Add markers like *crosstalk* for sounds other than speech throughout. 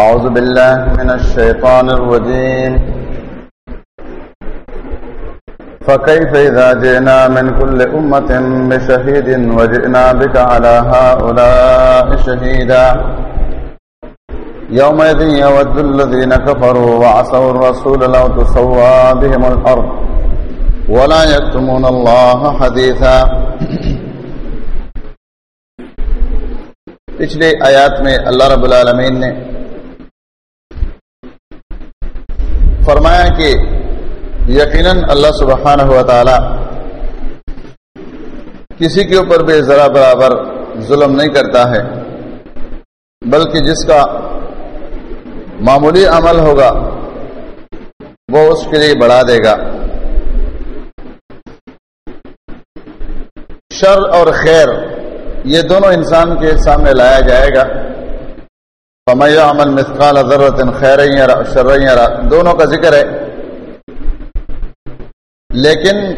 أعوذ بالله من الشيطان الرجيم. فكيف إذا جئنا من كل أمة بشهيد وجئنا بك على هؤلاء شهيدا؟ يومئذ يود الذين كفروا وعصوا الرسول لو تسوى بهم الأرض ولا يكتمون الله حديثا. پچھلے آیات میں اللہ رب العالمین نے فرمایا کہ یقیناً اللہ سبحانہ و تعالی کسی کے اوپر بھی ذرا برابر ظلم نہیں کرتا ہے، بلکہ جس کا معمولی عمل ہوگا، وہ اس کے لیے بڑھا دے گا۔ شر اور خیر، یہ دونوں انسان کے سامنے لایا جائے گا۔ فمیہ عمل مثقال ضرورت خیر شر دونوں کا ذکر ہے۔ لیکن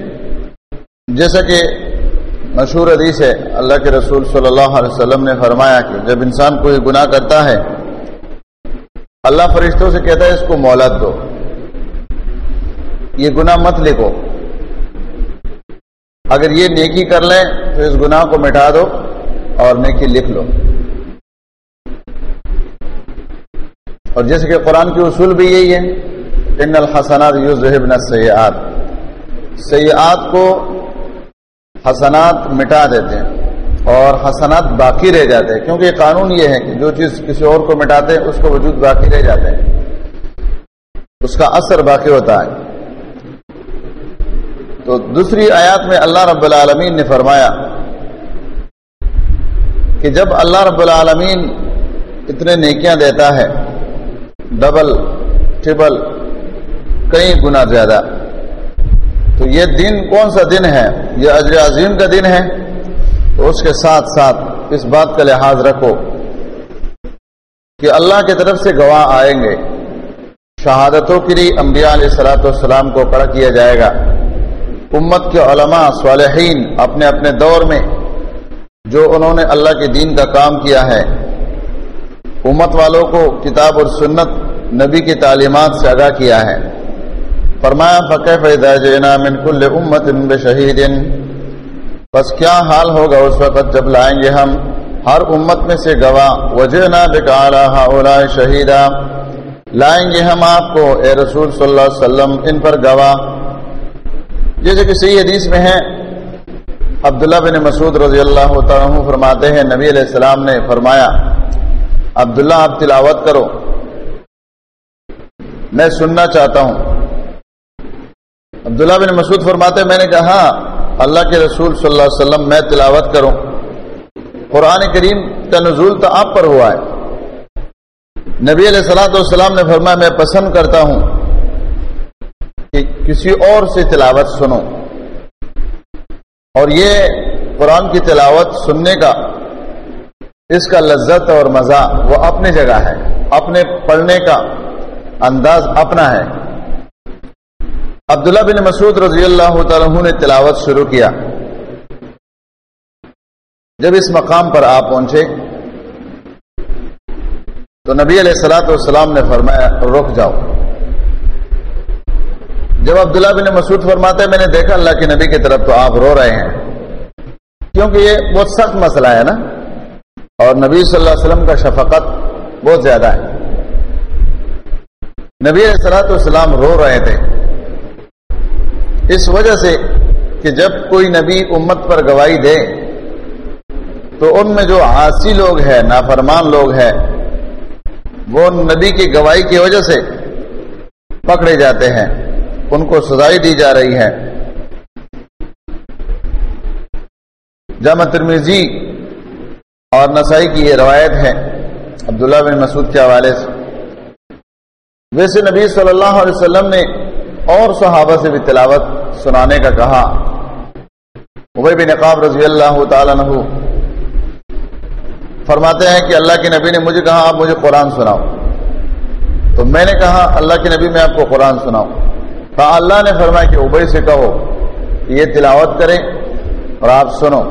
جیسا کہ مشہور حدیث ہے، اللہ کے رسول صلی اللہ علیہ وسلم نے فرمایا کہ جب انسان کوئی گناہ کرتا ہے، اللہ فرشتوں سے کہتا ہے، اس کو مولت دو۔ یہ گناہ مت لکھو۔ اگر یہ نیکی کر لیں، تو اس گناہ کو مٹا دو اور نیکی لکھ لو۔ اور جیسے کہ قرآن کے اصول بھی یہی ہے ان الحسنات یو یوزہبن سیاحت سیاحت کو حسنات مٹا دیتے ہیں اور حسنات باقی رہ جاتے ہیں، کیونکہ قانون یہ ہے کہ جو چیز کسی اور کو مٹاتے ہیں، اس کا وجود باقی رہ جاتے ہیں۔ اس کا اثر باقی ہوتا ہے۔ تو دوسری آیات میں اللہ رب العالمین نے فرمایا کہ جب اللہ رب العالمین اتنے نیکیاں دیتا ہے ڈبل ٹربل کئی گنا زیادہ۔ تو یہ دن کون سا دن ہے؟ یہ اجر عظیم کا دن ہے۔ تو اس کے ساتھ ساتھ اس بات کا لحاظ رکھو کہ اللہ کی طرف سے گواہ آئیں گے۔ شہادتوں کے لیے انبیاء علیہ سلاۃ والسلام کو کڑا کیا جائے گا۔ امت کے علماء صالحین اپنے اپنے دور میں جو انہوں نے اللہ کے دین کا کام کیا ہے، امت والوں کو کتاب اور سنت نبی کی تعلیمات سے آگاہ کیا ہے۔ فرمایا فقہ فیضا جینا من کل امت شہید بس کیا حال ہوگا اس وقت جب لائیں گے ہم؟ ہر امت میں سے گواہ وجنا بکالا شہیدا لائیں گے ہم آپ کو، اے رسول صلی اللہ علیہ وسلم، ان پر گواہ۔ جیسے کہ صحیح حدیث میں ہے، عبداللہ بن مسعود رضی اللہ تعالیٰ فرماتے ہیں، نبی علیہ السلام نے فرمایا، عبداللہ آپ تلاوت کرو۔ میں سننا چاہتا ہوں۔ عبداللہ بن مسعود فرماتے میں نے کہا، اللہ کے رسول صلی اللہ علیہ وسلم، میں تلاوت کروں۔ قرآن کریم کا نزول تو آپ پر ہوا ہے۔ نبی علیہ السلاۃ والسلام نے فرمایا، میں پسند کرتا ہوں کہ کسی اور سے تلاوت سنو۔ اور یہ قرآن کی تلاوت سننے کا، اس کا لذت اور مزہ وہ اپنی جگہ ہے۔ اپنے پڑھنے کا انداز اپنا ہے۔ عبداللہ بن مسعود رضی اللہ تعالیٰ نے تلاوت شروع کیا۔ جب اس مقام پر آپ پہنچے، تو نبی علیہ السلاۃ والسلام نے فرمایا، رک جاؤ۔ جب عبداللہ بن مسعود فرماتے میں نے دیکھا اللہ کے نبی کی طرف تو آپ رو رہے ہیں۔ کیونکہ یہ بہت سخت مسئلہ ہے نا۔ اور نبی صلی اللہ علیہ وسلم کا شفقت بہت زیادہ ہے۔ نبی علیہ السلاۃ والسلام رو رہے تھے۔ اس وجہ سے کہ جب کوئی نبی امت پر گواہی دے، تو ان میں جو عاصی لوگ ہیں، نافرمان لوگ ہیں، وہ نبی کی گواہی کی وجہ سے پکڑے جاتے ہیں، ان کو سزائی دی جا رہی ہے۔ جامع ترمیزی اور نسائی کی یہ روایت ہے، عبداللہ بن مسعود کے حوالے سے۔ ویسے نبی صلی اللہ علیہ وسلم نے اور صحابہ سے بھی تلاوت سنانے کا کہا۔ ابئی بن نقاب رضی اللہ تعالیٰ عنہ فرماتے ہیں کہ اللہ کے نبی نے مجھے کہا، آپ مجھے قرآن سناؤ۔ تو میں نے کہا، اللہ کے نبی، میں آپ کو قرآن سناؤں۔ کہا اللہ نے فرمایا کہ ابئی سے کہو کہ یہ تلاوت کریں اور آپ سنو۔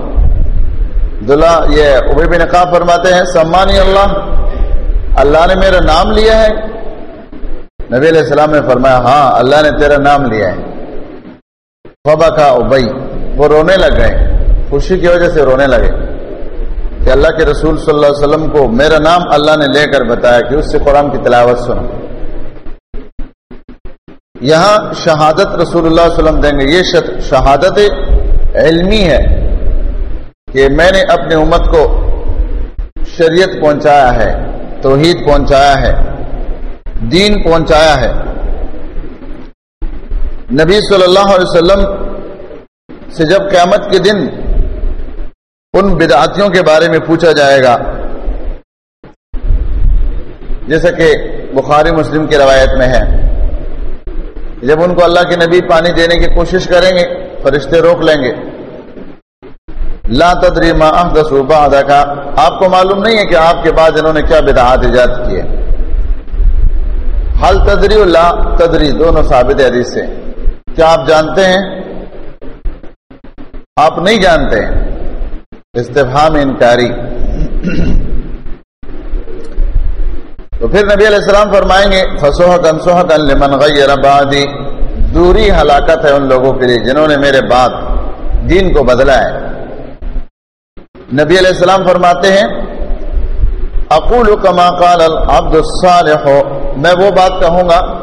دلہ، یہ ابئی بن نقاب فرماتے ہیں، سمانی اللہ اللہ نے میرا نام لیا ہے۔ نبی علیہ السلام نے فرمایا ہاں اللہ نے تیرا نام لیا ہے۔ فبا کا ابئی، وہ رونے لگ گئے۔ خوشی کی وجہ سے رونے لگے۔ کہ اللہ کے رسول صلی اللہ علیہ وسلم کو میرا نام اللہ نے لے کر بتایا کہ اس سے قرآن کی تلاوت سنو۔ یہاں شہادت رسول اللہ علیہ وسلم دیں گے۔ یہ شہادت علمی ہے کہ میں نے اپنی امت کو شریعت پہنچایا ہے، توحید پہنچایا ہے۔ دین پہنچایا ہے۔ نبی صلی اللہ علیہ وسلم سے جب قیامت کے دن ان بدعاتیوں کے بارے میں پوچھا جائے گا، جیسا کہ بخاری مسلم کی روایت میں ہے۔ جب ان کو اللہ کے نبی پانی دینے کی کوشش کریں گے، فرشتے روک لیں گے۔ لا تدری ما احدث بعد آپ کو معلوم نہیں ہے کہ آپ کے بعد انہوں نے کیا بدعات ایجاد کیے۔ حل تدری و لا تدری، دونوں ثابت حدیث سے کیا آپ جانتے ہیں؟ آپ نہیں جانتے؟ استفہام انکاری۔ تو پھر نبی علیہ السلام فرمائیں گے فسوح کنسوح کن لمن غیر بعدی دوری ہلاکت ہے ان لوگوں کے لیے جنہوں نے میرے بعد دین کو بدلا ہے۔ نبی علیہ السلام فرماتے ہیں اقول کما قال العبد الصالح. میں وہ بات کہوں گا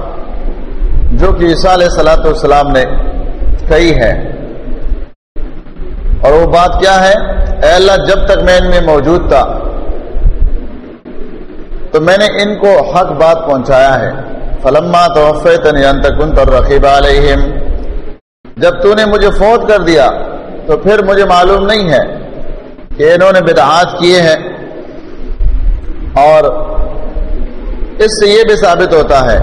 جو کہ عیسیٰ علیہ صلاۃ والسلام نے کہی ہے۔ اور وہ بات کیا ہے؟ اے اللہ، جب تک میں ان میں موجود تھا، تو میں نے ان کو حق بات پہنچایا ہے۔ فلما توفیتنی انت کنت الرقیب علیہم۔ جب تو نے مجھے فوت کر دیا، تو پھر مجھے معلوم نہیں ہے کہ انہوں نے بدعات کیے ہیں۔ اور اس سے یہ بھی ثابت ہوتا ہے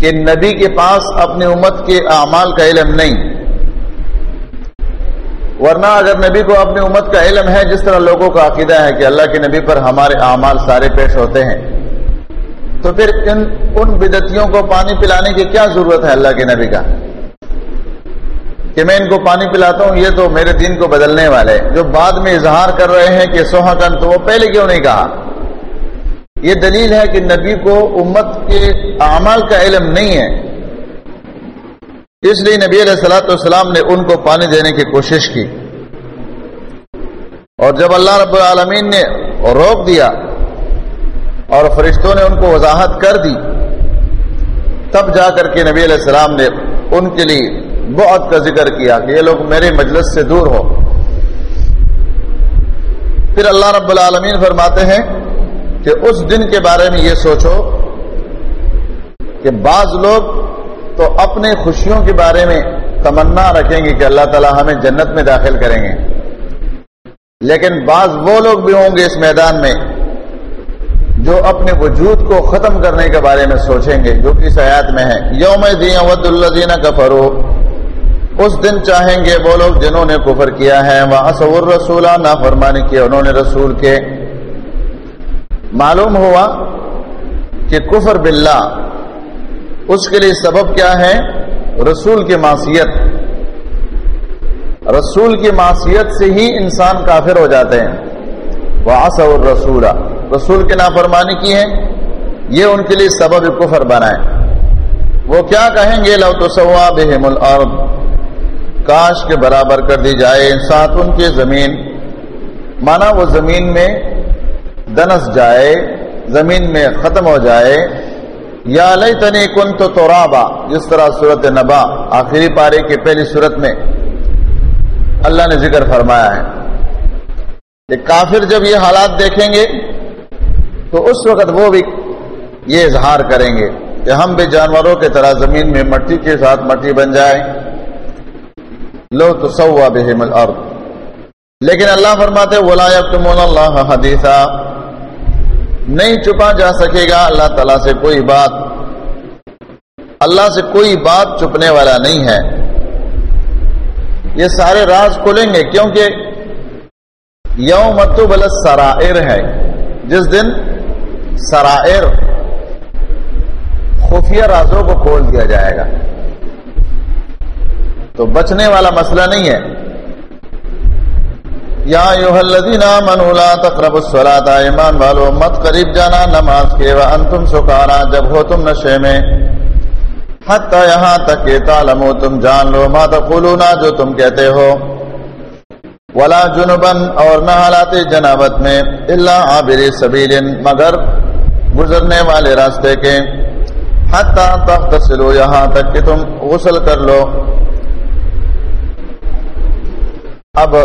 کہ نبی کے پاس اپنی امت کے اعمال کا علم نہیں۔ ورنہ اگر نبی کو اپنی امت کا علم ہے، جس طرح لوگوں کا عقیدہ ہے کہ اللہ کے نبی پر ہمارے اعمال سارے پیش ہوتے ہیں، تو پھر ان ان بدتیوں کو پانی پلانے کی کیا ضرورت ہے اللہ کے نبی کا؟ کہ میں ان کو پانی پلاتا ہوں، یہ تو میرے دین کو بدلنے والے۔ جو بعد میں اظہار کر رہے ہیں کہ سوہکن تو وہ پہلے کیوں نہیں کہا؟ یہ دلیل ہے کہ نبی کو امت کے اعمال کا علم نہیں ہے۔ اس لیے نبی علیہ السلاۃ والسلام نے ان کو پانی دینے کی کوشش کی۔ اور جب اللہ رب العالمین نے روک دیا اور فرشتوں نے ان کو وضاحت کر دی، تب جا کر کے نبی علیہ السلام نے ان کے لیے بہت کا ذکر کیا کہ یہ لوگ میرے مجلس سے دور ہو۔ پھر اللہ رب العالمین فرماتے ہیں کہ اس دن کے بارے میں یہ سوچو کہ بعض لوگ تو اپنے خوشیوں کے بارے میں تمنا رکھیں گے کہ اللہ تعالی ہمیں جنت میں داخل کریں گے۔ لیکن بعض وہ لوگ بھی ہوں گے اس میدان میں جو اپنے وجود کو ختم کرنے کے بارے میں سوچیں گے جو کہ سیات میں ہے۔ یوم دین ود اللہ کا اس دن چاہیں گے وہ لوگ جنہوں نے کفر کیا ہے وہاں سور رسولہ نہ فرمانی کیا انہوں نے رسول کے۔ معلوم ہوا کہ کفر باللہ اس کے لیے سبب کیا ہے؟ رسول کی معصیت۔ رسول کی معصیت سے ہی انسان کافر ہو جاتے ہیں۔ وہ اور رسول رسول کے نافرمانی کی ہے یہ ان کے لیے سبب کفر بنائے وہ کیا کہیں گے؟ لو تو سوا بہم الارض کاش کے برابر کر دی جائے، ساتھ ان کی زمین۔ مانا وہ زمین میں دنس جائے، زمین میں ختم ہو جائے۔ یا لئی تنی کن تو جس طرح صورت نبا، آخری پارے کی پہلی صورت میں اللہ نے ذکر فرمایا ہے۔ کہ کافر جب یہ حالات دیکھیں گے، تو اس وقت وہ بھی یہ اظہار کریں گے کہ ہم بھی جانوروں کی طرح زمین میں مٹی کے ساتھ مٹی بن جائے۔ لو تو سوا بہم الارض۔ لیکن اللہ فرماتے ولا یکتمون اللہ حدیثا نہیں چھپا جا سکے گا اللہ تعالیٰ سے کوئی بات۔ اللہ سے کوئی بات چھپنے والا نہیں ہے۔ یہ سارے راز کھلیں گے کیونکہ یوم بل سرائر ہے۔ جس دن سرائر، خفیہ رازوں کو کھول دیا جائے گا۔ تو بچنے والا مسئلہ نہیں ہے۔ یا ایوہ الذین ایمان والو، مت قریب جانا نماز کے، وانتم سکارا، جب ہو تم نشے میں۔ حتی یہاں تک کہ تعلمو، تم جان لو، ما تقولونا جو تم کہتے ہو۔ ولا جنبن اور نہ حالات جنابت میں اللہ عابر سبیل، مگر گزرنے والے راستے کے۔ حتی تغتسلو یہاں تک کہ تم غسل کر لو۔ اب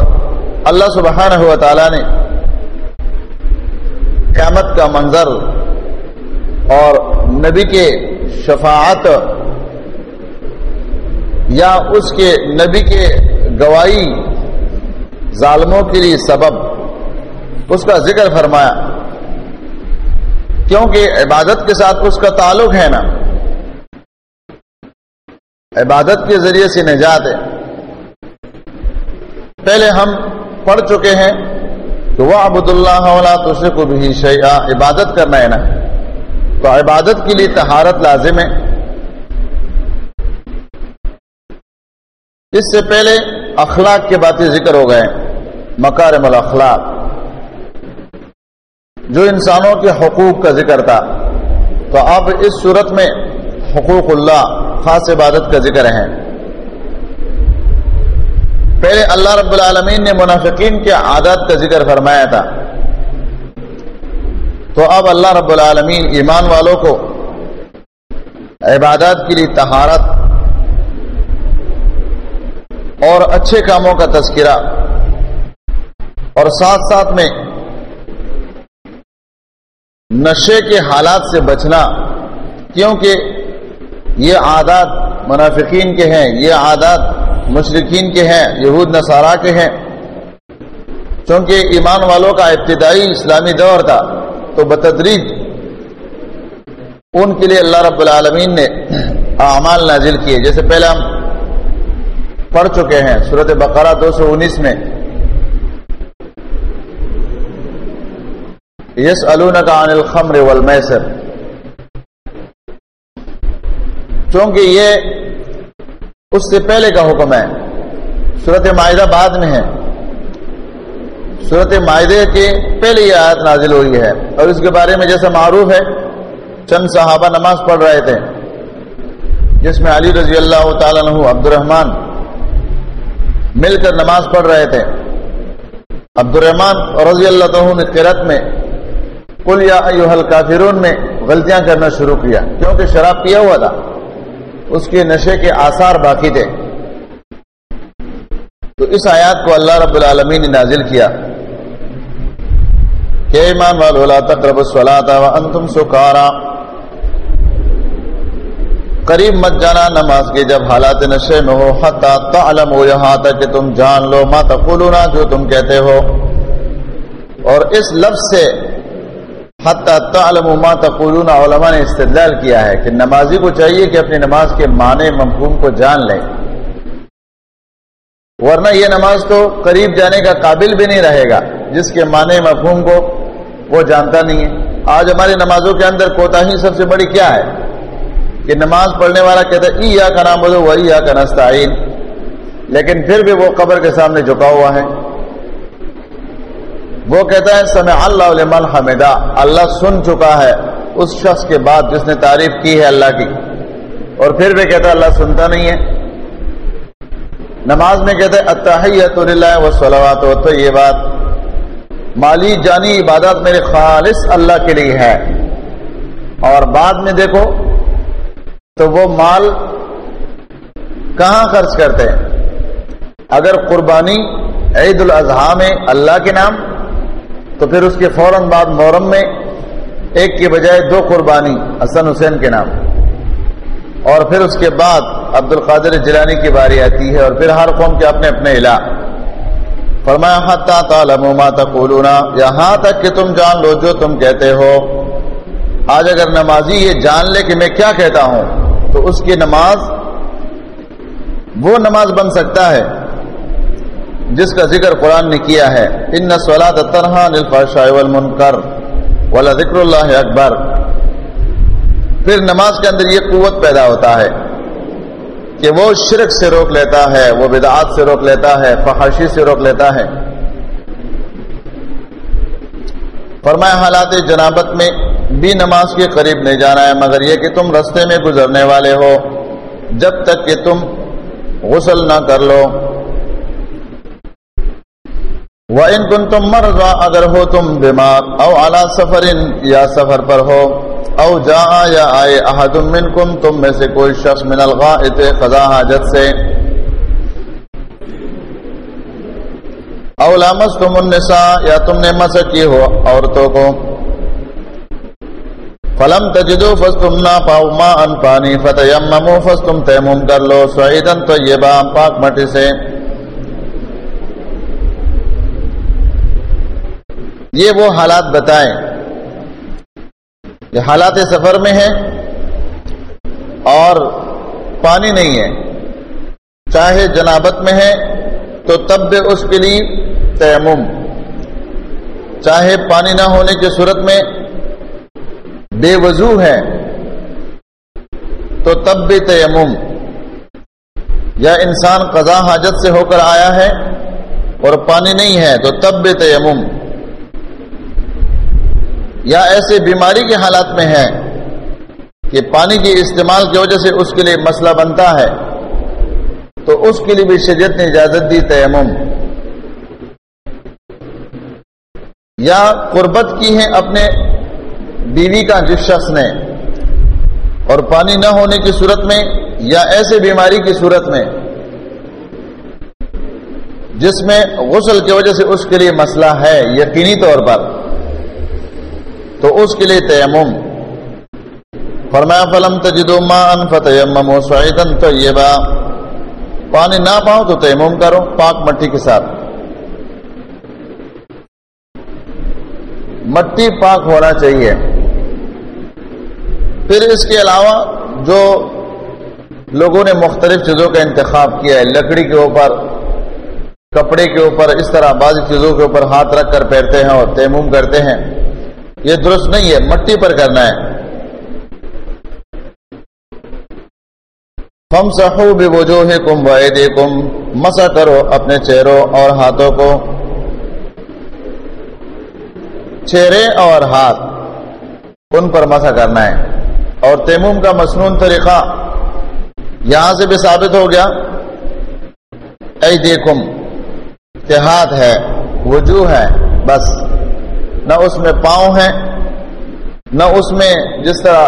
اللہ سبحانہ و تعالی نے قیامت کا منظر اور نبی کے شفاعت یا اس کے نبی کے گواہی ظالموں کے لیے سبب اس کا ذکر فرمایا۔ کیونکہ عبادت کے ساتھ اس کا تعلق ہے نا۔ عبادت کے ذریعے سے نجات ہے۔ پہلے ہم پڑھ چکے ہیں کہ وہ ابد اللہ تو کو بھی شیا عبادت کرنا ہے نا۔ تو عبادت کے لیے تہارت لازم ہے۔ اس سے پہلے اخلاق کے باتیں ذکر ہو گئے مکارم الاخلاق۔ جو انسانوں کے حقوق کا ذکر تھا۔ تو اب اس صورت میں حقوق اللہ، خاص عبادت کا ذکر ہے۔ پہلے اللہ رب العالمین نے منافقین کے عادت کا ذکر فرمایا تھا۔ تو اب اللہ رب العالمین ایمان والوں کو عبادات کے لیے تہارت اور اچھے کاموں کا تذکرہ اور ساتھ ساتھ میں نشے کے حالات سے بچنا، کیونکہ یہ عادات منافقین کے ہیں، یہ عادات مشرقین کے ہیں، یہود نصارہ کے ہیں۔ چونکہ ایمان والوں کا ابتدائی اسلامی دور تھا، تو بتدریج ان کے لیے اللہ رب العالمین نے اعمال نازل کیے۔ جیسے پہلے ہم پڑھ چکے ہیں صورت بقرہ دو سو انیس میں۔ یس کا عن الخمر والمیسر۔ چونکہ یہ اس سے پہلے کا حکم ہے۔ صورت معاہدہ بعد میں ہے۔ صورت معاہدے کے پہلے یہ آیت نازل ہوئی ہے۔ اور اس کے بارے میں جیسا معروف ہے، چند صحابہ نماز پڑھ رہے تھے۔ جس میں علی رضی اللہ تعالیٰ عنہ عبد الرحمان مل کر نماز پڑھ رہے تھے۔ عبد الرحمان رضی اللہ عنہ نے قرت میں کل یا کافرون میں غلطیاں کرنا شروع کیا۔ کیونکہ شراب پیا ہوا تھا۔ اس کے نشے کے آثار باقی تھے۔ تو اس آیات کو اللہ رب العالمین نے نازل کیا۔ کہ ایمان والو، لا تقربوا الصلاة وانتم سکارا۔ قریب مت جانا نماز کے جب حالات نشے میں ہو، حتی تعلموا یہاں تک کہ تم جان لو ما تقولون جو تم کہتے ہو۔ اور اس لفظ سے تعلم ما تقولون، علماء نے استدلال کیا ہے کہ نمازی کو چاہیے کہ اپنی نماز کے معنی مفہوم کو جان لے ورنہ یہ نماز تو قریب جانے کا قابل بھی نہیں رہے گا، جس کے معنی مفہوم کو وہ جانتا نہیں ہے۔ آج ہماری نمازوں کے اندر کوتا ہی سب سے بڑی کیا ہے؟ کہ نماز پڑھنے والا کہتا ہے ای یا کا نام بولو وہی یا کا نستعین لیکن پھر بھی وہ قبر کے سامنے جھکا ہوا ہے۔ وہ کہتا ہے، سمع اللہ لمن حمدہ، اللہ سن چکا ہے۔ اس شخص کے بعد جس نے تعریف کی ہے اللہ کی۔ اور پھر بھی کہتا ہے، اللہ سنتا نہیں ہے۔ نماز میں کہتا ہے اتحیت للہ والصلوات والطیبات مالی جانی عبادت میرے خالص اللہ کے لیے ہے۔ اور بعد میں دیکھو، تو وہ مال کہاں خرچ کرتے ہیں؟ اگر قربانی عید الاضحیٰ میں اللہ کے نام تو پھر اس کے فوراً بعد محرم میں ایک کے بجائے دو قربانی، حسن حسین کے نام۔ اور پھر اس کے بعد عبد القادر جلانی کی باری آتی ہے اور پھر ہر قوم کے اپنے اپنے علا فرمایا تقولون۔ یہاں تک کہ تم جان لو جو تم کہتے ہو۔ آج اگر نمازی یہ جان لے کہ میں کیا کہتا ہوں، تو اس کی نماز وہ نماز بن سکتا ہے۔ جس کا ذکر قرآن نے کیا ہے ان سولاد ترحان والمنکر ولا ذکر اللہ اکبر پھر نماز کے اندر یہ قوت پیدا ہوتا ہے کہ وہ شرک سے روک لیتا ہے، وہ بدعات سے روک لیتا ہے، فحاشی سے روک لیتا ہے۔ فرمایا حالات جنابت میں بھی نماز کے قریب نہیں جانا ہے، مگر یہ کہ تم رستے میں گزرنے والے ہو، جب تک کہ تم غسل نہ کر لو۔ ان کن تم مرض اگر ہو تم بیمار، او اعلی سفر، یا سفر پر ہو، او جا یا آئے احد من کم تم میں سے کوئی شخص من الغائط قضا حاجت سے۔ او لامس تم النساء، یا تم نے مس کی ہو عورتوں کو۔ فلم تجدو فس تم نہ پاؤ ماں ان پانی فتح فس تم تیمم، کر لو سعیدن تو یہ پاک مٹی سے۔ یہ وہ حالات بتائیں کہ حالات سفر میں ہیں اور پانی نہیں ہے۔ چاہے جنابت میں ہے تو تب بھی اس کے لیے تیمم۔ چاہے پانی نہ ہونے کی صورت میں بے وضو ہے تو تب بھی تیمم۔ یا انسان قضا حاجت سے ہو کر آیا ہے اور پانی نہیں ہے تو تب بھی تیمم۔ یا ایسے بیماری کے حالات میں ہے کہ پانی کے استعمال کی وجہ سے اس کے لیے مسئلہ بنتا ہے، تو اس کے لیے بھی شریعت نے اجازت دی تیمم۔ یا قربت کی ہے اپنے بیوی کا جس شخص نے، اور پانی نہ ہونے کی صورت میں یا ایسے بیماری کی صورت میں، جس میں غسل کی وجہ سے اس کے لیے مسئلہ ہے، یقینی طور پر۔ تو اس کے لیے تیمم۔ فرمایا، فلم تجدو ما ان فتیمم سعیدن طیبا۔ پانی نہ پاؤ تو تیمم کرو، پاک مٹی کے ساتھ۔ مٹی پاک ہونا چاہیے۔ پھر اس کے علاوہ جو لوگوں نے مختلف چیزوں کا انتخاب کیا ہے، لکڑی کے اوپر، کپڑے کے اوپر، اس طرح بعض چیزوں کے اوپر ہاتھ رکھ کر پھیرتے ہیں اور تیمم کرتے ہیں۔ یہ درست نہیں ہے، مٹی پر کرنا ہے۔ ہم سہو بھی وجوہ کم وے کم مسا کرو اپنے چہروں اور ہاتھوں کو۔ چہرے اور ہاتھ، ان پر مسا کرنا ہے۔ اور تیموم کا مصنون طریقہ یہاں سے بھی ثابت ہو گیا۔ اے دیکھم کہ ہاتھ ہے، وجوہ ہے، بس۔ نہ اس میں پاؤں ہیں، نہ اس میں جس طرح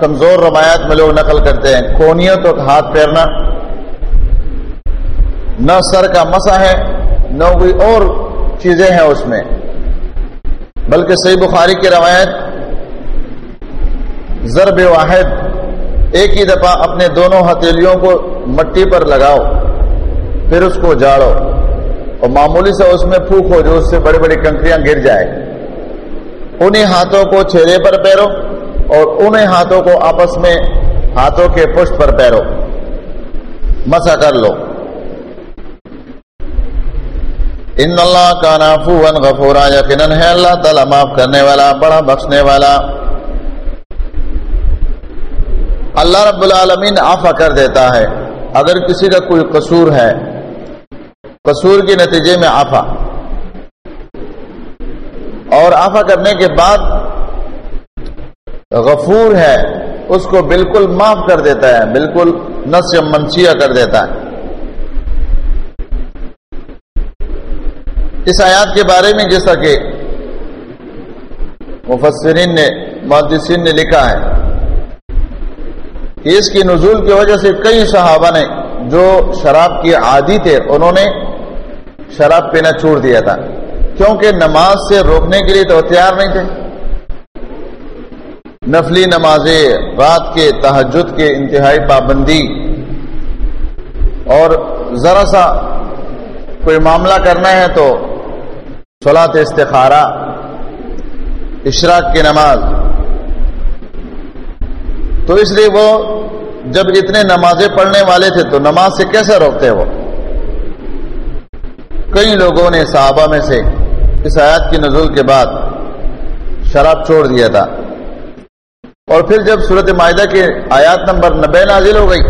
کمزور روایات میں لوگ نقل کرتے ہیں، کونیوں تو ہاتھ پھیرنا، نہ سر کا مسا ہے، نہ کوئی اور چیزیں ہیں اس میں۔ بلکہ صحیح بخاری کی روایت، ضرب واحد، ایک ہی دفعہ اپنے دونوں ہتھیلیوں کو مٹی پر لگاؤ، پھر اس کو جاڑو اور معمولی سے اس میں پھوک ہو جو اس سے بڑی بڑی کنکریاں گر جائے۔ انہیں ہاتھوں کو چہرے پر پیرو اور انہیں ہاتھوں کو آپس میں ہاتھوں کے پشت پر پیرو۔ مسا کر لو۔ ان اللہ کا نافو غفورا، یقیناً ہے اللہ تعالیٰ معاف کرنے والا، بڑا بخشنے والا۔ اللہ رب العالمین آفا کر دیتا ہے۔ اگر کسی کا کوئی قصور ہے، قصور کے نتیجے میں آفا اور آفا کرنے کے بعد غفور ہے، اس کو بالکل معاف کر دیتا ہے، بالکل نس منشیا کر دیتا ہے۔ اس آیات کے بارے میں جیسا کہ مفسرین نے، محدثین نے لکھا ہے کہ اس کی نزول کی وجہ سے کئی صحابہ نے جو شراب کی عادی تھے، انہوں نے شراب پینا چھوڑ دیا تھا۔ کیونکہ نماز سے روکنے کے لیے تو تیار نہیں تھے۔ نفلی نمازیں، رات کے تحجد کے انتہائی پابندی۔ اور ذرا سا کوئی معاملہ کرنا ہے تو سولاد استخارہ، اشراق کی نماز۔ تو اس لیے وہ جب اتنے نمازیں پڑھنے والے تھے تو نماز سے کیسے روکتے وہ؟ کئی لوگوں نے صحابہ میں سے اس آیات کی نزول کے بعد شراب چھوڑ دیا تھا۔ اور پھر جب صورت معاہدہ کے آیات نمبر نبے نازل ہو گئی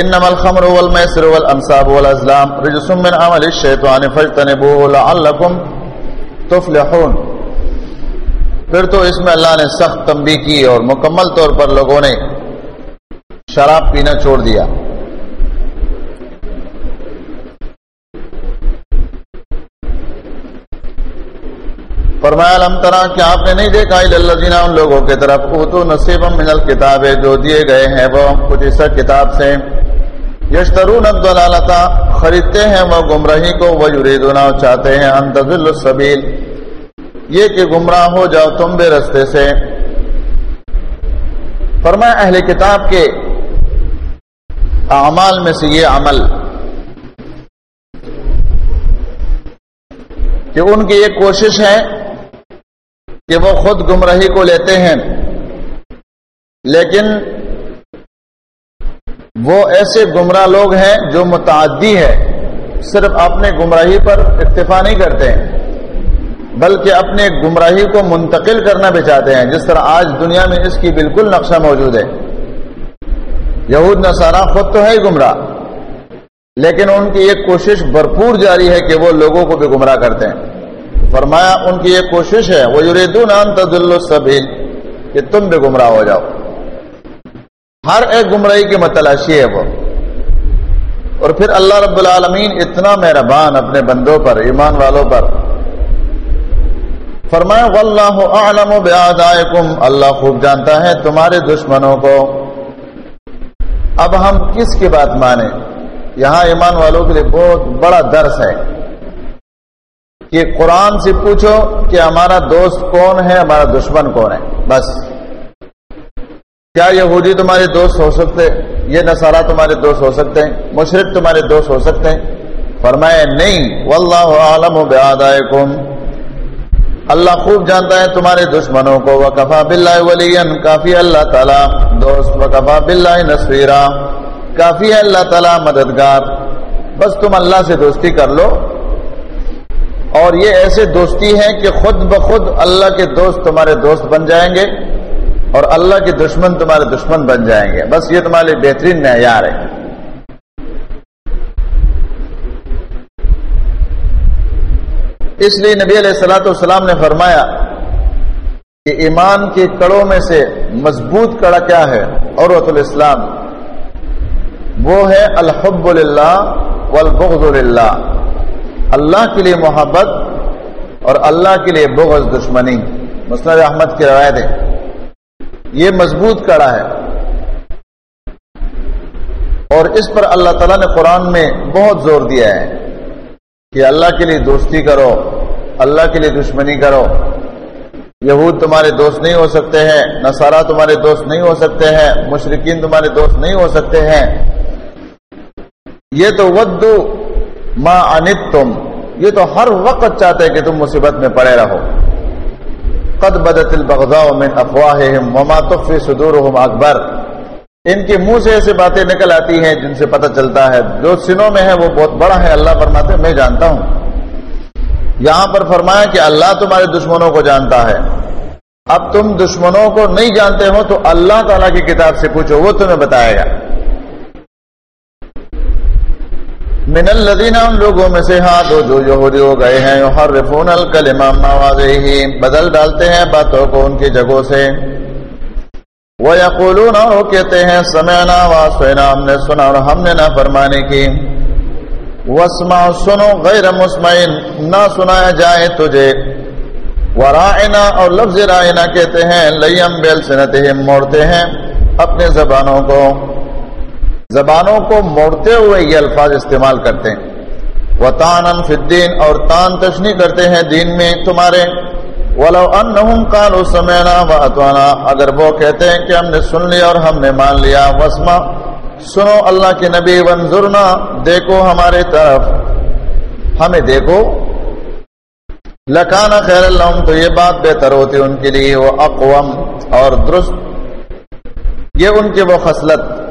ان نمل خمر والمیسر والانصاب والازلام رجسم من عمل الشیطان فجتنبوه لعلکم تفلحون۔ پھر تو اس میں اللہ نے سخت تنبی کی اور مکمل طور پر لوگوں نے شراب پینا چھوڑ دیا۔ فرمایا لم ترا کہ آپ نے نہیں دیکھا اللہ جینا ان لوگوں کی طرف، اوتو نصیب من الکتاب جو دیے گئے ہیں، وہ کچھ اس کتاب سے یشترون الضلالتا خریدتے ہیں وہ گمراہی کو، وہ یریدون چاہتے ہیں، ان السبیل، یہ کہ گمراہ ہو جاؤ تم بے رستے سے۔ فرمایا، اہل کتاب کے اعمال میں سے یہ عمل کہ ان کی یہ کوشش ہے کہ وہ خود گمراہی کو لیتے ہیں۔ لیکن وہ ایسے گمراہ لوگ ہیں جو متعدی ہے صرف اپنے گمراہی پر اکتفا نہیں کرتے ہیں بلکہ اپنے گمراہی کو منتقل کرنا بھی چاہتے ہیں۔ جس طرح آج دنیا میں اس کی بالکل نقشہ موجود ہے۔ یہود، نصارہ خود تو ہے گمراہ، لیکن ان کی ایک کوشش بھرپور جاری ہے کہ وہ لوگوں کو بھی گمراہ کرتے ہیں۔ فرمایا، ان کی یہ کوشش ہے وہ یریدون ان السبیل کہ تم بھی گمراہ ہو جاؤ۔ ہر ایک گمراہی کی متلاشی ہے وہ۔ اور پھر اللہ رب العالمین اتنا مہربان اپنے بندوں پر، ایمان والوں پر۔ فرمایا واللہ اعلم بعدائکم اللہ خوب جانتا ہے تمہارے دشمنوں کو۔ اب ہم کس کی بات مانیں؟ یہاں ایمان والوں کے لیے بہت بڑا درس ہے۔ کہ قرآن سے پوچھو کہ ہمارا دوست کون ہے، ہمارا دشمن کون ہے؟ بس۔ کیا یہودی تمہارے دوست ہو سکتے؟ یہ نصارہ تمہارے دوست ہو سکتے ہیں مشرق تمہارے دوست ہو سکتے ہیں۔ فرمائے نہیں، واللہ عالم بعدائکم۔ اللہ خوب جانتا ہے تمہارے دشمنوں کو۔ وکفا باللہ ولی کافی اللہ تعالی۔ دوست، وکفا باللہ نصیرہ کافی ہے اللہ تعالی، مددگار۔ بس تم اللہ سے دوستی کر لو۔ اور یہ ایسے دوستی ہیں کہ خود بخود اللہ کے دوست تمہارے دوست بن جائیں گے اور اللہ کے دشمن تمہارے دشمن بن جائیں گے۔ بس یہ تمہارے بہترین معیار ہے۔ اس لیے نبی علیہ السلاۃ والسلام نے فرمایا کہ ایمان کے کڑوں میں سے مضبوط کڑا کیا ہے؟ عورت الاسلام۔ وہ ہے الحب اللہ والبغض للہ۔ اللہ کے لیے محبت اور اللہ کے لیے بغض دشمنی۔ مسند احمد کی روایت ہے۔ یہ مضبوط کڑا ہے۔ اور اس پر اللہ تعالیٰ نے قرآن میں بہت زور دیا ہے کہ اللہ کے لیے دوستی کرو، اللہ کے لیے دشمنی کرو۔ یہود تمہارے دوست نہیں ہو سکتے ہیں، نصارہ تمہارے دوست نہیں ہو سکتے ہیں مشرقین تمہارے دوست نہیں ہو سکتے ہیں۔ یہ تو ودو ما انت تم یہ تو ہر وقت چاہتے ہیں کہ تم مصیبت میں پڑے رہو۔ قد بدت البغضاء من افواہہم وما تخفی صدورہم اکبر۔ ان کے منہ سے ایسے باتیں نکل آتی ہیں جن سے پتہ چلتا ہے، جو سنوں میں ہے وہ بہت بڑا ہے، اللہ فرماتے ہیں، میں جانتا ہوں۔ یہاں پر فرمایا کہ اللہ تمہارے دشمنوں کو جانتا ہے۔ اب تم دشمنوں کو نہیں جانتے ہو تو اللہ تعالیٰ کی کتاب سے پوچھو، وہ تمہیں بتائے گا۔ من الذین ان لوگوں میں سے ہاں دو جو یہودی ہو گئے ہیں، یحرفون الکلمہ مواضعہ بدل ڈالتے ہیں باتوں کو ان کی جگہوں سے۔ ویقولون وہ کہتے ہیں، سمعنا واسوینا ہم نے سنا اور ہم نے نہ فرمانے کی۔ واسمع، سنو، غیر مسمعین، نہ سنایا جائے تجھے۔ ورائنا، اور لفظ رائنا کہتے ہیں لیم بیل سنتہم موڑتے ہیں اپنے زبانوں کو۔ زبانوں کو موڑتے ہوئے یہ الفاظ استعمال کرتے ہیں۔ وہ تان الدین اور تان تشنی کرتے ہیں دین میں تمہارے۔ ولو اگر وہ کہتے ہیں کہ ہم نے سن لیا اور ہم نے مان لیا وسما سنو اللہ کے نبی ونظرنا دیکھو ہمارے طرف۔ ہمیں دیکھو۔ لکانا خیر اللہ تو یہ بات بہتر ہوتی ان کے لیے، وہ اقوام اور درست۔ یہ ان کی وہ خصلت۔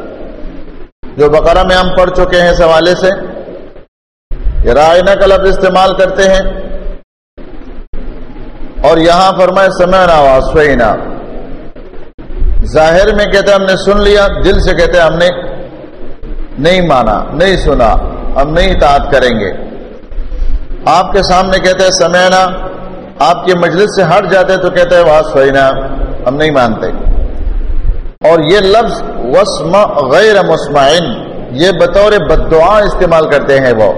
جو بقرہ میں ہم پڑھ چکے ہیں اس حوالے سے رائنا کا لفظ استعمال کرتے ہیں۔ اور یہاں فرمائے سمے نا ظاہر میں کہتے ہم نے سن لیا، دل سے کہتے ہم نے نہیں مانا، نہیں سنا، ہم نہیں اطاعت کریں گے۔ آپ کے سامنے کہتے ہیں سمینا آپ کے مجلس سے ہٹ جاتے تو کہتے ہیں وہاں ہم نہیں مانتے۔ اور یہ لفظ وسم غیر مسمعین یہ بطور بد دعا استعمال کرتے ہیں وہ۔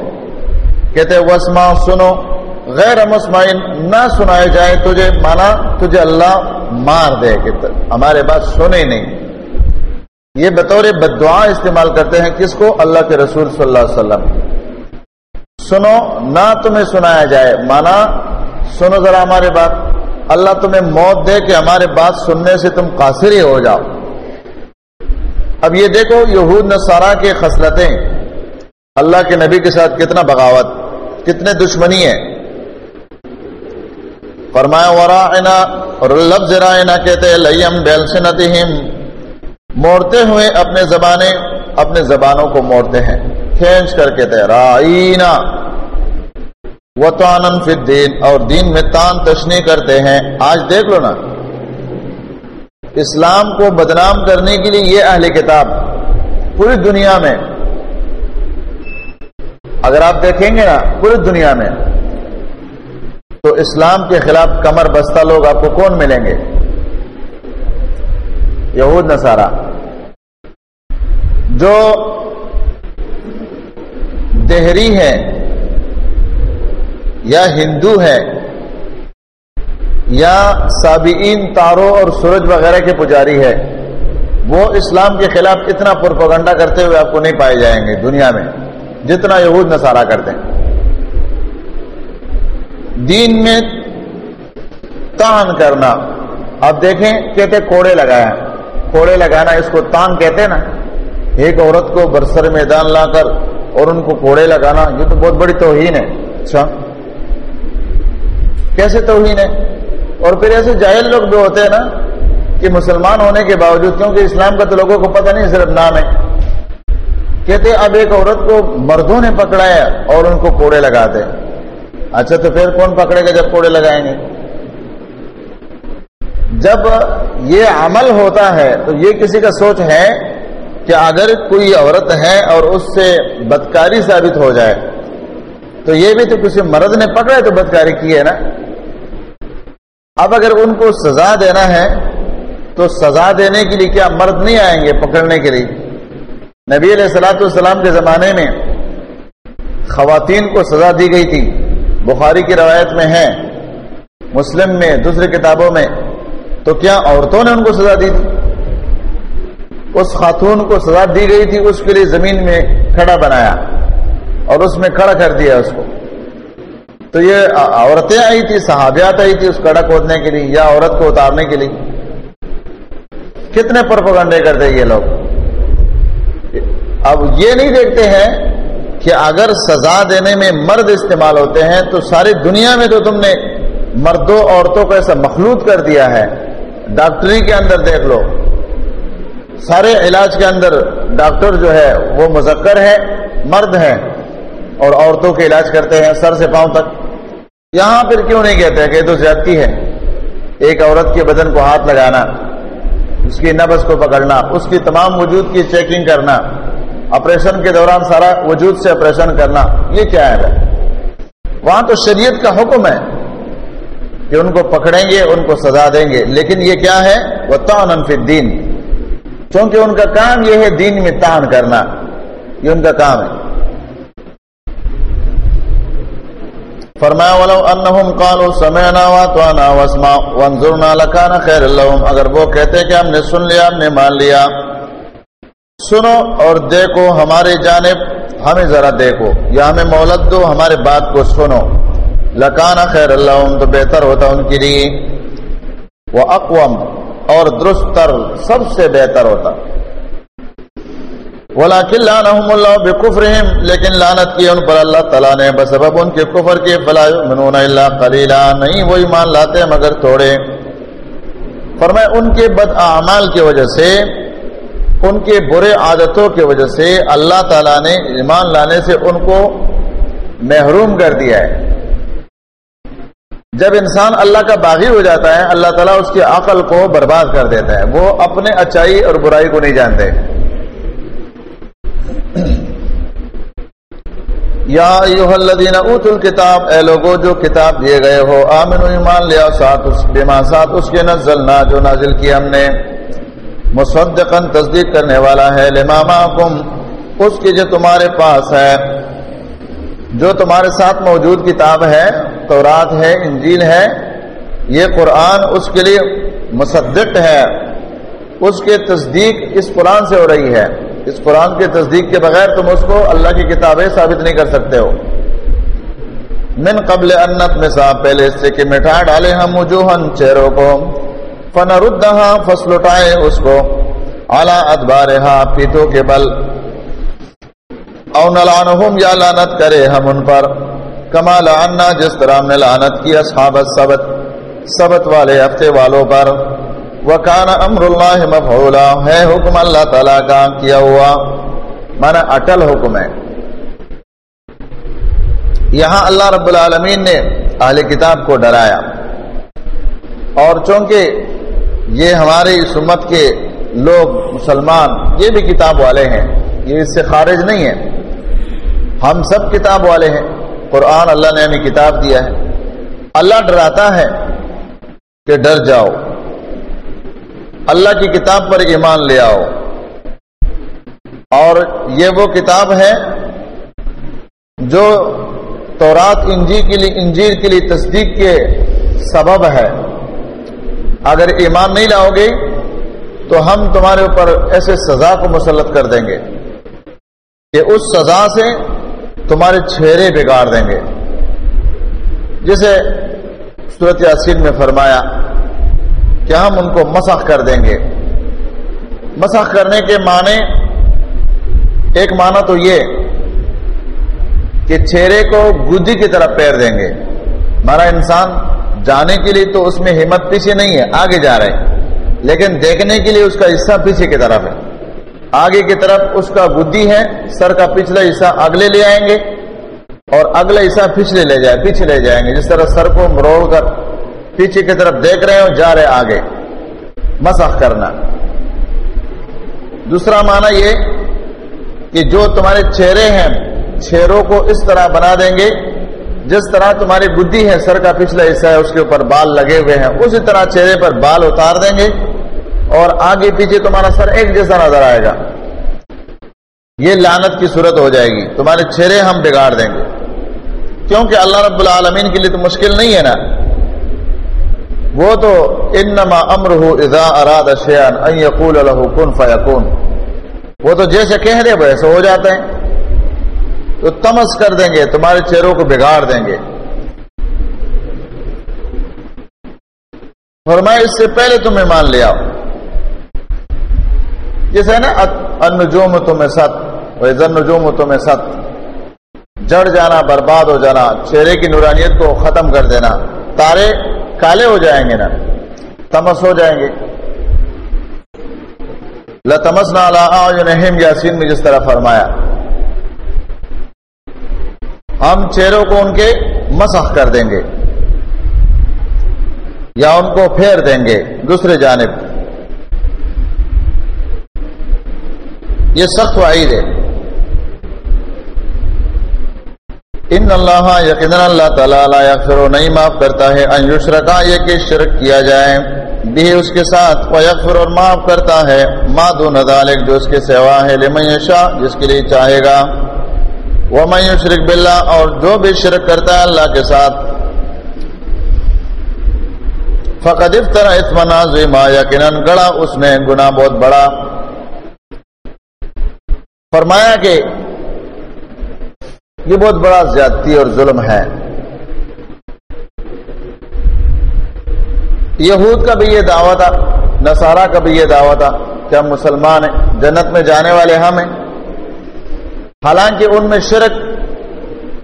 کہتے وسما سنو۔ غیر مسمعین نہ سنائے جائے تجھے، مانا تجھے اللہ مار دے، کہ ہمارے بات سنے نہیں۔ یہ بطور بد دعا استعمال کرتے ہیں کس کو؟ اللہ کے رسول صلی اللہ علیہ وسلم۔ سنو، نہ تمہیں سنایا جائے، مانا سنو ذرا ہمارے بات۔ اللہ تمہیں موت دے کہ ہمارے بات سننے سے تم قاصر ہی ہو جاؤ۔ اب یہ دیکھو یہود نصارہ کے خصلتیں۔ اللہ کے نبی کے ساتھ کتنا بغاوت، کتنے دشمنی ہے فرمایا ورائنا اور لفظ رائنا کہتے ہیں لیم بیلسنتہم موڑتے ہوئے اپنے زبانیں، اپنے زبانوں کو موڑتے ہیں۔ کھینچ کر کہتے ہیں رائنا وطانن فی الدین اور دین میں تان تشنی کرتے ہیں۔ آج دیکھ لو نا اسلام کو بدنام کرنے کے لیے یہ اہل کتاب پوری دنیا میں، اگر آپ دیکھیں گے نا، پوری دنیا میں، تو اسلام کے خلاف کمر بستہ لوگ آپ کو کون ملیں گے؟ یہود نسارا جو دہری ہے یا ہندو ہے یا سابعین تاروں اور سورج وغیرہ کے پجاری ہے، وہ اسلام کے خلاف اتنا پرپگنڈا کرتے ہوئے آپ کو نہیں پائے جائیں گے دنیا میں، جتنا یہود نصارہ کرتے ہیں۔ دین میں تان کرنا اب دیکھیں کہتے کوڑے لگایا کوڑے لگانا اس کو تان کہتے نا۔ ایک عورت کو برسر میدان لا کر اور ان کو کوڑے لگانا، یہ تو بہت بڑی توہین ہے۔ اچھا۔ کیسے توہین ہے؟ اور پھر ایسے جاہل لوگ بھی ہوتے ہیں نا، کہ مسلمان ہونے کے باوجود، کیونکہ اسلام کا تو لوگوں کو پتہ نہیں، صرف نام ہے۔ کہتے اب ایک عورت کو مردوں نے پکڑایا اور ان کو کوڑے لگاتے اچھا تو پھر کون پکڑے گا جب کوڑے لگائیں گے؟ جب یہ عمل ہوتا ہے، تو یہ کسی کا سوچ ہے کہ اگر کوئی عورت ہے اور اس سے بدکاری ثابت ہو جائے، تو یہ بھی تو کسی مرد نے پکڑا تو بدکاری کی ہے نا۔ اب اگر ان کو سزا دینا ہے، تو سزا دینے کے لیے کیا مرد نہیں آئیں گے پکڑنے کے لیے؟ نبی علیہ السلاۃ السلام کے زمانے میں خواتین کو سزا دی گئی تھی۔ بخاری کی روایت میں ہے، مسلم میں، دوسری کتابوں میں۔ تو کیا عورتوں نے ان کو سزا دی تھی؟ اس خاتون کو سزا دی گئی تھی، اس کے لیے زمین میں کھڑا بنایا اور اس میں کھڑا کر دیا اس کو۔ تو یہ عورتیں آئی تھی، صحابیات آئی تھی اس کڑا کھودنے کے لیے یا عورت کو اتارنے کے لیے۔ کتنے پرپگنڈے کرتے یہ لوگ؟ اب یہ نہیں دیکھتے ہیں کہ اگر سزا دینے میں مرد استعمال ہوتے ہیں تو ساری دنیا میں تو تم نے مردوں، عورتوں کو ایسا مخلوط کر دیا ہے۔ ڈاکٹری کے اندر دیکھ لو۔ سارے علاج کے اندر ڈاکٹر جو ہے وہ مذکر ہے، مرد ہے اور عورتوں کے علاج کرتے ہیں سر سے پاؤں تک۔ یہاں پھر کیوں نہیں کہتے کہ تو زیادتی ہے؟ ایک عورت کے بدن کو ہاتھ لگانا، اس کی نبز کو پکڑنا، اس کی تمام وجود کی چیکنگ کرنا آپریشن کے دوران سارا وجود سے آپریشن کرنا، یہ کیا ہے؟ وہاں تو شریعت کا حکم ہے کہ ان کو پکڑیں گے، ان کو سزا دیں گے۔ لیکن یہ کیا ہے؟ وہ تان فی دین چونکہ ان کا کام یہ ہے دین میں تان کرنا، یہ ان کا کام ہے۔ فرمایا، ولو انہم قالوا سمعنا واطعنا واسمع، وانظرنا لكان خير لهم. اگر وہ کہتے کہ ہم نے سن لیا، ہم نے مان لیا، سنو اور دیکھو ہماری جانب، ہمیں ذرا دیکھو، یا ہمیں مولت دو، ہمارے بات کو سنو۔ لکانا خیر اللہ تو بہتر ہوتا ان کے لیے۔ وہ اقوام اور درست تر، سب سے بہتر ہوتا۔ ولیکن لعنہم اللہ بکفرہم لیکن لعنت کی ان پر اللہ تعالیٰ نے بسبب ان کے کفر کے، فلا یؤمنون الا قلیلا نہیں وہ ایمان لاتے مگر تھوڑے۔ فرمائے ان کے بد اعمال کی وجہ سے، ان کے برے عادتوں کی وجہ سے اللہ تعالیٰ نے ایمان لانے سے ان کو محروم کر دیا ہے۔ جب انسان اللہ کا باغی ہو جاتا ہے، اللہ تعالیٰ اس کی عقل کو برباد کر دیتا ہے۔ وہ اپنے اچائی اور برائی کو نہیں جانتے۔ *coughs* یا ایوہ الذین اوت الکتاب، اے لوگو، جو کتاب دیے گئے ہو آمن ایمان لیا، ساتھ اس، بما ساتھ اس کے نزلنا، جو نازل کی ہم نے۔ مصدقا تصدیق کرنے والا ہے، لما معکم، اس کی جو تمہارے پاس ہے۔ جو تمہارے ساتھ موجود کتاب ہے، تورات ہے، انجیل ہے، یہ قرآن اس کے لیے مصدق ہے۔ اس کے تصدیق اس قرآن سے ہو رہی ہے۔ اس قرآن کے تصدیق کے بغیر تم اس کو اللہ کی کتابیں ثابت نہیں کر سکتے ہو۔ من قبل انت میں صاحب پہلے اس سے کہ مٹھا ڈالے ہم وجوہن چہروں کو۔ فن ردہا فصل اٹھائے اس کو۔ اعلیٰ ادبار پیتوں کے بل۔ او نلعنہم، یا لعنت کرے ہم ان پر۔ کما لعنہ جس طرح ہم نے لعنت کی اصحاب السبت، سبت والے ہفتے والوں پر۔ وکان امر اللہ مفعولا. ہے حکم اللہ تعالیٰ کا کیا ہوا؟ مانا اٹل حکم ہے. یہاں اللہ رب العالمین نے اہل کتاب کو ڈرایا. اور چونکہ یہ ہمارے اس امت کے لوگ مسلمان، یہ بھی کتاب والے ہیں، یہ اس سے خارج نہیں ہے ہم سب کتاب والے ہیں، قرآن اللہ نے ہمیں کتاب دیا ہے. اللہ ڈراتا ہے کہ ڈر جاؤ. اللہ کی کتاب پر ایمان لے آؤ۔ اور یہ وہ کتاب ہے جو تورات انجی کے لیے انجیر کے لیے تصدیق کے سبب ہے۔ اگر ایمان نہیں لاؤ گے تو ہم تمہارے اوپر ایسے سزا کو مسلط کر دیں گے کہ اس سزا سے تمہارے چہرے بگاڑ دیں گے۔ جسے صورت یاسین میں فرمایا کہ ہم ان کو مسخ کر دیں گے۔ مسخ کرنے کے معنی ایک معنی تو یہ کہ چہرے کو گدی کی طرف پیر دیں گے۔ ہمارا انسان جانے کے لیے تو اس میں ہمت پیچھے نہیں ہے، آگے جا رہے لیکن دیکھنے کے لیے اس کا حصہ پیچھے کی طرف ہے۔ آگے کی طرف اس کا گدی ہے، سر کا پچھلا حصہ اگلے لے آئیں گے اور اگلا حصہ پچھلے لے جائے، پیچھے لے جائیں گے۔ جس طرح سر کو مروڑ کر پیچھے کی طرف دیکھ رہے ہیں اور جا رہے آگے۔ مسخ کرنا۔ دوسرا معنی یہ کہ جو تمہارے چہرے ہیں، چہروں کو اس طرح بنا دیں گے، جس طرح تمہاری بدھی ہے، سر کا پچھلا حصہ ہے، اس کے اوپر بال لگے ہوئے ہیں، اسی طرح چہرے پر بال اتار دیں گے اور آگے پیچھے تمہارا سر ایک جیسا نظر آئے گا۔ یہ لانت کی صورت ہو جائے گی۔ تمہارے چہرے ہم بگاڑ دیں گے۔ کیونکہ اللہ رب العالمین کے لیے تو مشکل نہیں ہے نا۔ وہ تو انما امر اذا اراد شیئن ان یقول له کن فیکون۔ وہ تو جیسے کہہ دے ویسے ہو جاتے ہیں۔ تو تمس کر دیں گے، تمہارے چہروں کو بگاڑ دیں گے۔ فرمائے اس سے پہلے تم ایمان لے آؤ۔ جیسے نا انجوم تمہیں ست ویزن نجوم تمہیں ست۔ جڑ جانا، برباد ہو جانا، چہرے کی نورانیت کو ختم کر دینا۔ تارے کالے ہو جائیں گے نا، تمس ہو جائیں گے۔ لتمس نہ یاسین میں جس طرح فرمایا۔ ہم چہروں کو ان کے مسخ کر دیں گے، یا ان کو پھیر دیں گے دوسرے جانب۔ یہ سخت وعید ہے۔ ان اللہ یقین اللہ تعالیٰ یکفر نہیں معاف کرتا ہے ان یشرکا، یہ کہ شرک کیا جائے، بھی اس کے ساتھ وہ یکفر اور معاف کرتا ہے۔ ما دون ذالک، جو اس کے سوا ہے، لمن یشاء، جس کے لیے چاہے گا۔ وہ میں شرک باللہ، اور جو بھی شرک کرتا ہے اللہ کے ساتھ۔ فقد افطرا اتمنا زما یقیناً گڑا اس نے گناہ بہت بڑا۔ فرمایا کہ یہ بہت بڑا زیادتی اور ظلم ہے۔ یہود کا بھی یہ دعویٰ تھا، نصارہ کا بھی یہ دعویٰ تھا کہ ہم مسلمان ہیں، جنت میں جانے والے ہم ہیں۔ حالانکہ ان میں شرک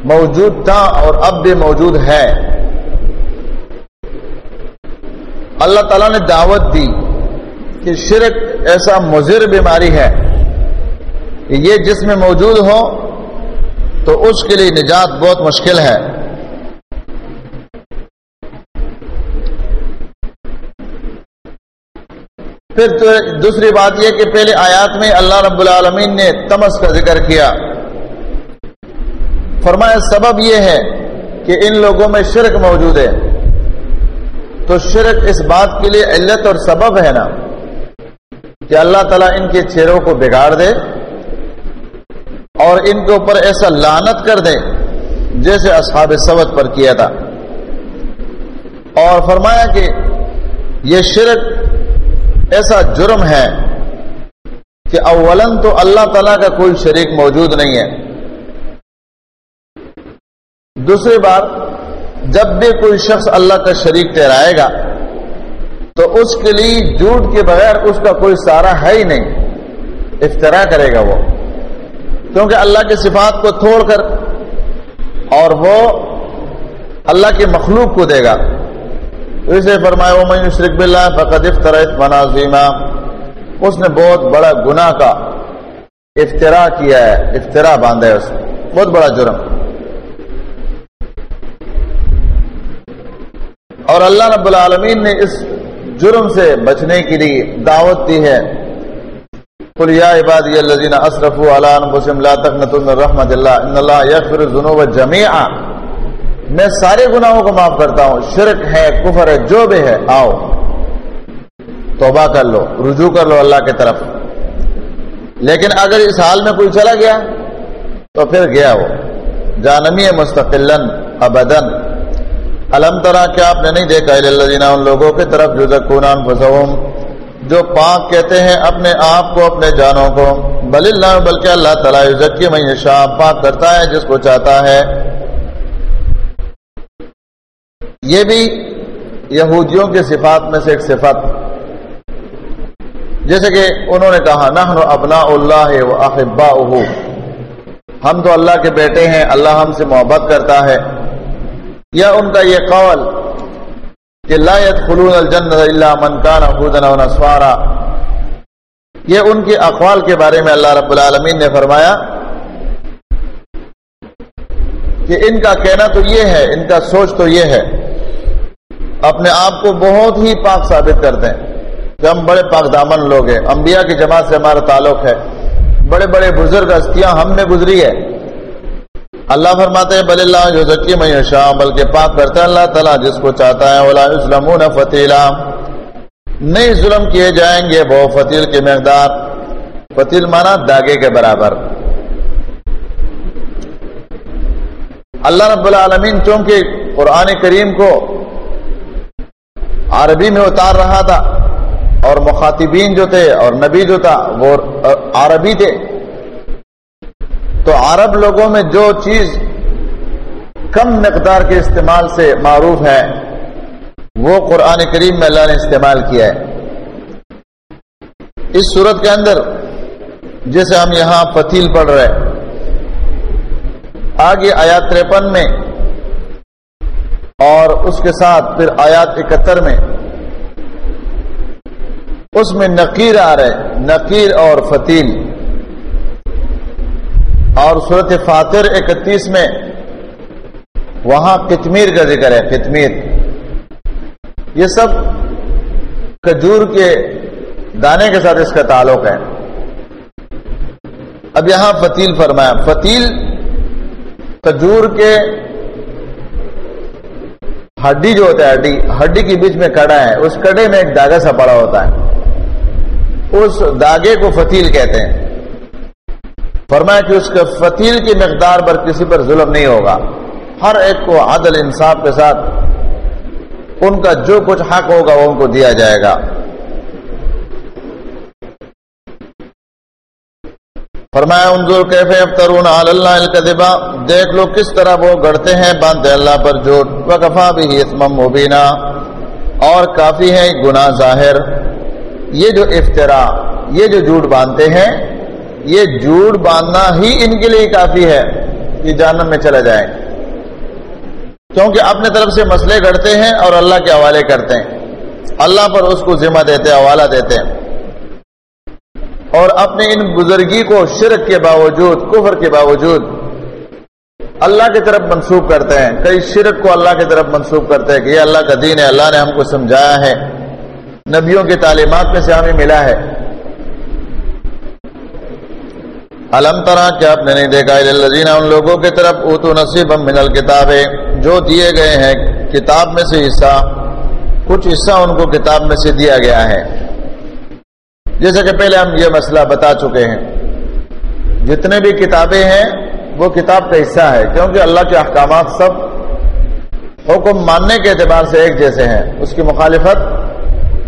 موجود تھا اور اب بھی موجود ہے۔ اللہ تعالیٰ نے دعوت دی کہ شرک ایسا مضر بیماری ہے کہ یہ جس میں موجود ہو تو اس کے لیے نجات بہت مشکل ہے۔ پھر تو دوسری بات یہ کہ پہلے آیات میں اللہ رب العالمین نے تمس کا ذکر کیا۔ فرمایا، سبب یہ ہے کہ ان لوگوں میں شرک موجود ہے۔ تو شرک اس بات کے لیے علت اور سبب ہے نا کہ اللہ تعالیٰ ان کے چہروں کو بگاڑ دے۔ اور ان کے اوپر ایسا لانت کر دے جیسے اصحاب سبت پر کیا تھا۔ اور فرمایا کہ یہ شرک ایسا جرم ہے کہ اولن تو اللہ تعالی کا کوئی شریک موجود نہیں ہے۔ دوسری بات، جب بھی کوئی شخص اللہ کا شریک ٹھہرائے گا، تو اس کے لیے جھوٹ کے بغیر اس کا کوئی سارا ہے ہی نہیں۔ افطرا کرے گا وہ۔ کیونکہ اللہ کی صفات کو چھوڑ کر اور وہ اللہ کی مخلوق کو دے گا۔ اسے فرمایا وہ میں شرک بلّہ فقد افطرا مناظیمہ اس نے بہت بڑا گناہ کا افطرا کیا ہے افطرا باندھا ہے اس نے۔ بہت بڑا جرم۔ اور اللہ رب العالمین نے اس جرم سے بچنے کے لیے دعوت دی ہے۔ قل یا عبادی الذین اسرفوا علی انفسهم لا تقنطوا من رحمت اللہ ان اللہ یغفر الذنوب جميعا میں سارے گناہوں کو معاف کرتا ہوں۔ شرک ہے، کفر ہے، جو بھی ہے، آؤ۔ توبہ کر لو، رجوع کر لو اللہ کی طرف۔ لیکن اگر اس حال میں کوئی چلا گیا، تو پھر گیا وہ۔ جانمی مستقل ابدن الم طرح کیا آپ نے نہیں دیکھا ان لوگوں کی طرف جو زکونان فسوم جو پاک کہتے ہیں اپنے آپ کو، اپنے جانوں کو۔ بل اللہ، بلکہ اللہ تعالیٰ ذکی میں شاہ پاک کرتا ہے جس کو چاہتا ہے۔ یہ بھی یہودیوں کے صفات میں سے ایک صفت۔ جیسے کہ انہوں نے کہا نہ اپنا اللہ و احبا ہم تو اللہ کے بیٹے ہیں، اللہ ہم سے محبت کرتا ہے۔ یا ان کا یہ قول کہ لا يدخلون الجنت الا من كان هودا او نصارا یہ ان کے اقوال کے بارے میں اللہ رب العالمین نے فرمایا کہ ان کا کہنا تو یہ ہے، ان کا سوچ تو یہ ہے، اپنے آپ کو بہت ہی پاک ثابت کرتے ہیں کہ ہم بڑے پاک دامن لوگ ہیں۔ انبیاء کی جماعت سے ہمارا تعلق ہے۔ بڑے بڑے بزرگ ہستیاں ہم میں گزری ہے اللہ فرماتے بل اللہ جو ذکی میں شاہ بلکہ پاک کرتا ہے اللہ تعالیٰ جس کو چاہتا ہے، ولا اسلم فتیلا۔ نہیں ظلم کیے جائیں گے، وہ فتیل کی مقدار، فتیل مانا داگے کے برابر۔ اللہ رب العالمین چونکہ قرآن کریم کو عربی میں اتار رہا تھا، اور مخاطبین جو تھے، اور نبی جو تھا، وہ عربی تھے تو عرب لوگوں میں جو چیز کم مقدار کے استعمال سے معروف ہے، وہ قرآن کریم میں اللہ نے استعمال کیا ہے۔ اس صورت کے اندر، جیسے ہم یہاں فتیل پڑھ رہے آگے آیات تریپن میں، اور اس کے ساتھ پھر آیات اکہتر میں، اس میں نقیر آ رہے نقیر اور فتیل۔ اور صورت فاتر اکتیس میں وہاں کتمیر کا ذکر ہے، کتمیر۔ یہ سب کجور کے دانے کے ساتھ اس کا تعلق ہے۔ اب یہاں فتیل فرمایا، فتیل کجور کے ہڈی جو ہوتا ہے، ہڈی ہڈی کے بیچ میں کڑا ہے، اس کڑے میں ایک داغا سا پڑا ہوتا ہے۔ اس داغے کو فتیل کہتے ہیں۔ فرمایا کہ اس کے فتیل کی مقدار پر کسی پر ظلم نہیں ہوگا۔ ہر ایک کو عدل، انصاف کے ساتھ ان کا جو کچھ حق ہوگا وہ ان کو دیا جائے گا۔ فرمایا، انظر کیفے افترون علی اللہ الکذبا دیکھ لو کس طرح وہ گڑتے ہیں، باندھتے اللہ پر جھوٹ۔ وکفا بھی اسم مبینہ اور کافی ہے گناہ ظاہر۔ یہ جو افطرا یہ جو جھوٹ باندھتے ہیں یہ جھوٹ باندھنا ہی ان کے لیے کافی ہے کہ جانم میں چلا جائیں کیونکہ اپنے طرف سے مسئلے گڑتے ہیں اور اللہ کے حوالے کرتے ہیں۔ اللہ پر اس کو ذمہ دیتے حوالہ دیتے ہیں۔ اور اپنے ان بزرگی کو شرک کے باوجود، کفر کے باوجود اللہ کی طرف منسوخ کرتے ہیں۔ کئی شرک کو اللہ کی طرف منسوخ کرتے ہیں کہ یہ اللہ کا دین ہے، اللہ نے ہم کو سمجھایا ہے۔ نبیوں کی تعلیمات میں سے ہمیں ملا ہے۔ علم طرح کیا آپ نے نہیں دیکھا الذین، ان لوگوں کی طرف اوتو نصیب من الکتابیں جو دیے گئے ہیں کتاب میں سے حصہ، کچھ حصہ ان کو کتاب میں سے دیا گیا ہے۔ جیسا کہ پہلے ہم یہ مسئلہ بتا چکے ہیں۔ جتنے بھی کتابیں ہیں، وہ کتاب کا حصہ ہے، کیونکہ اللہ کے احکامات سب حکم ماننے کے اعتبار سے ایک جیسے ہیں۔ اس کی مخالفت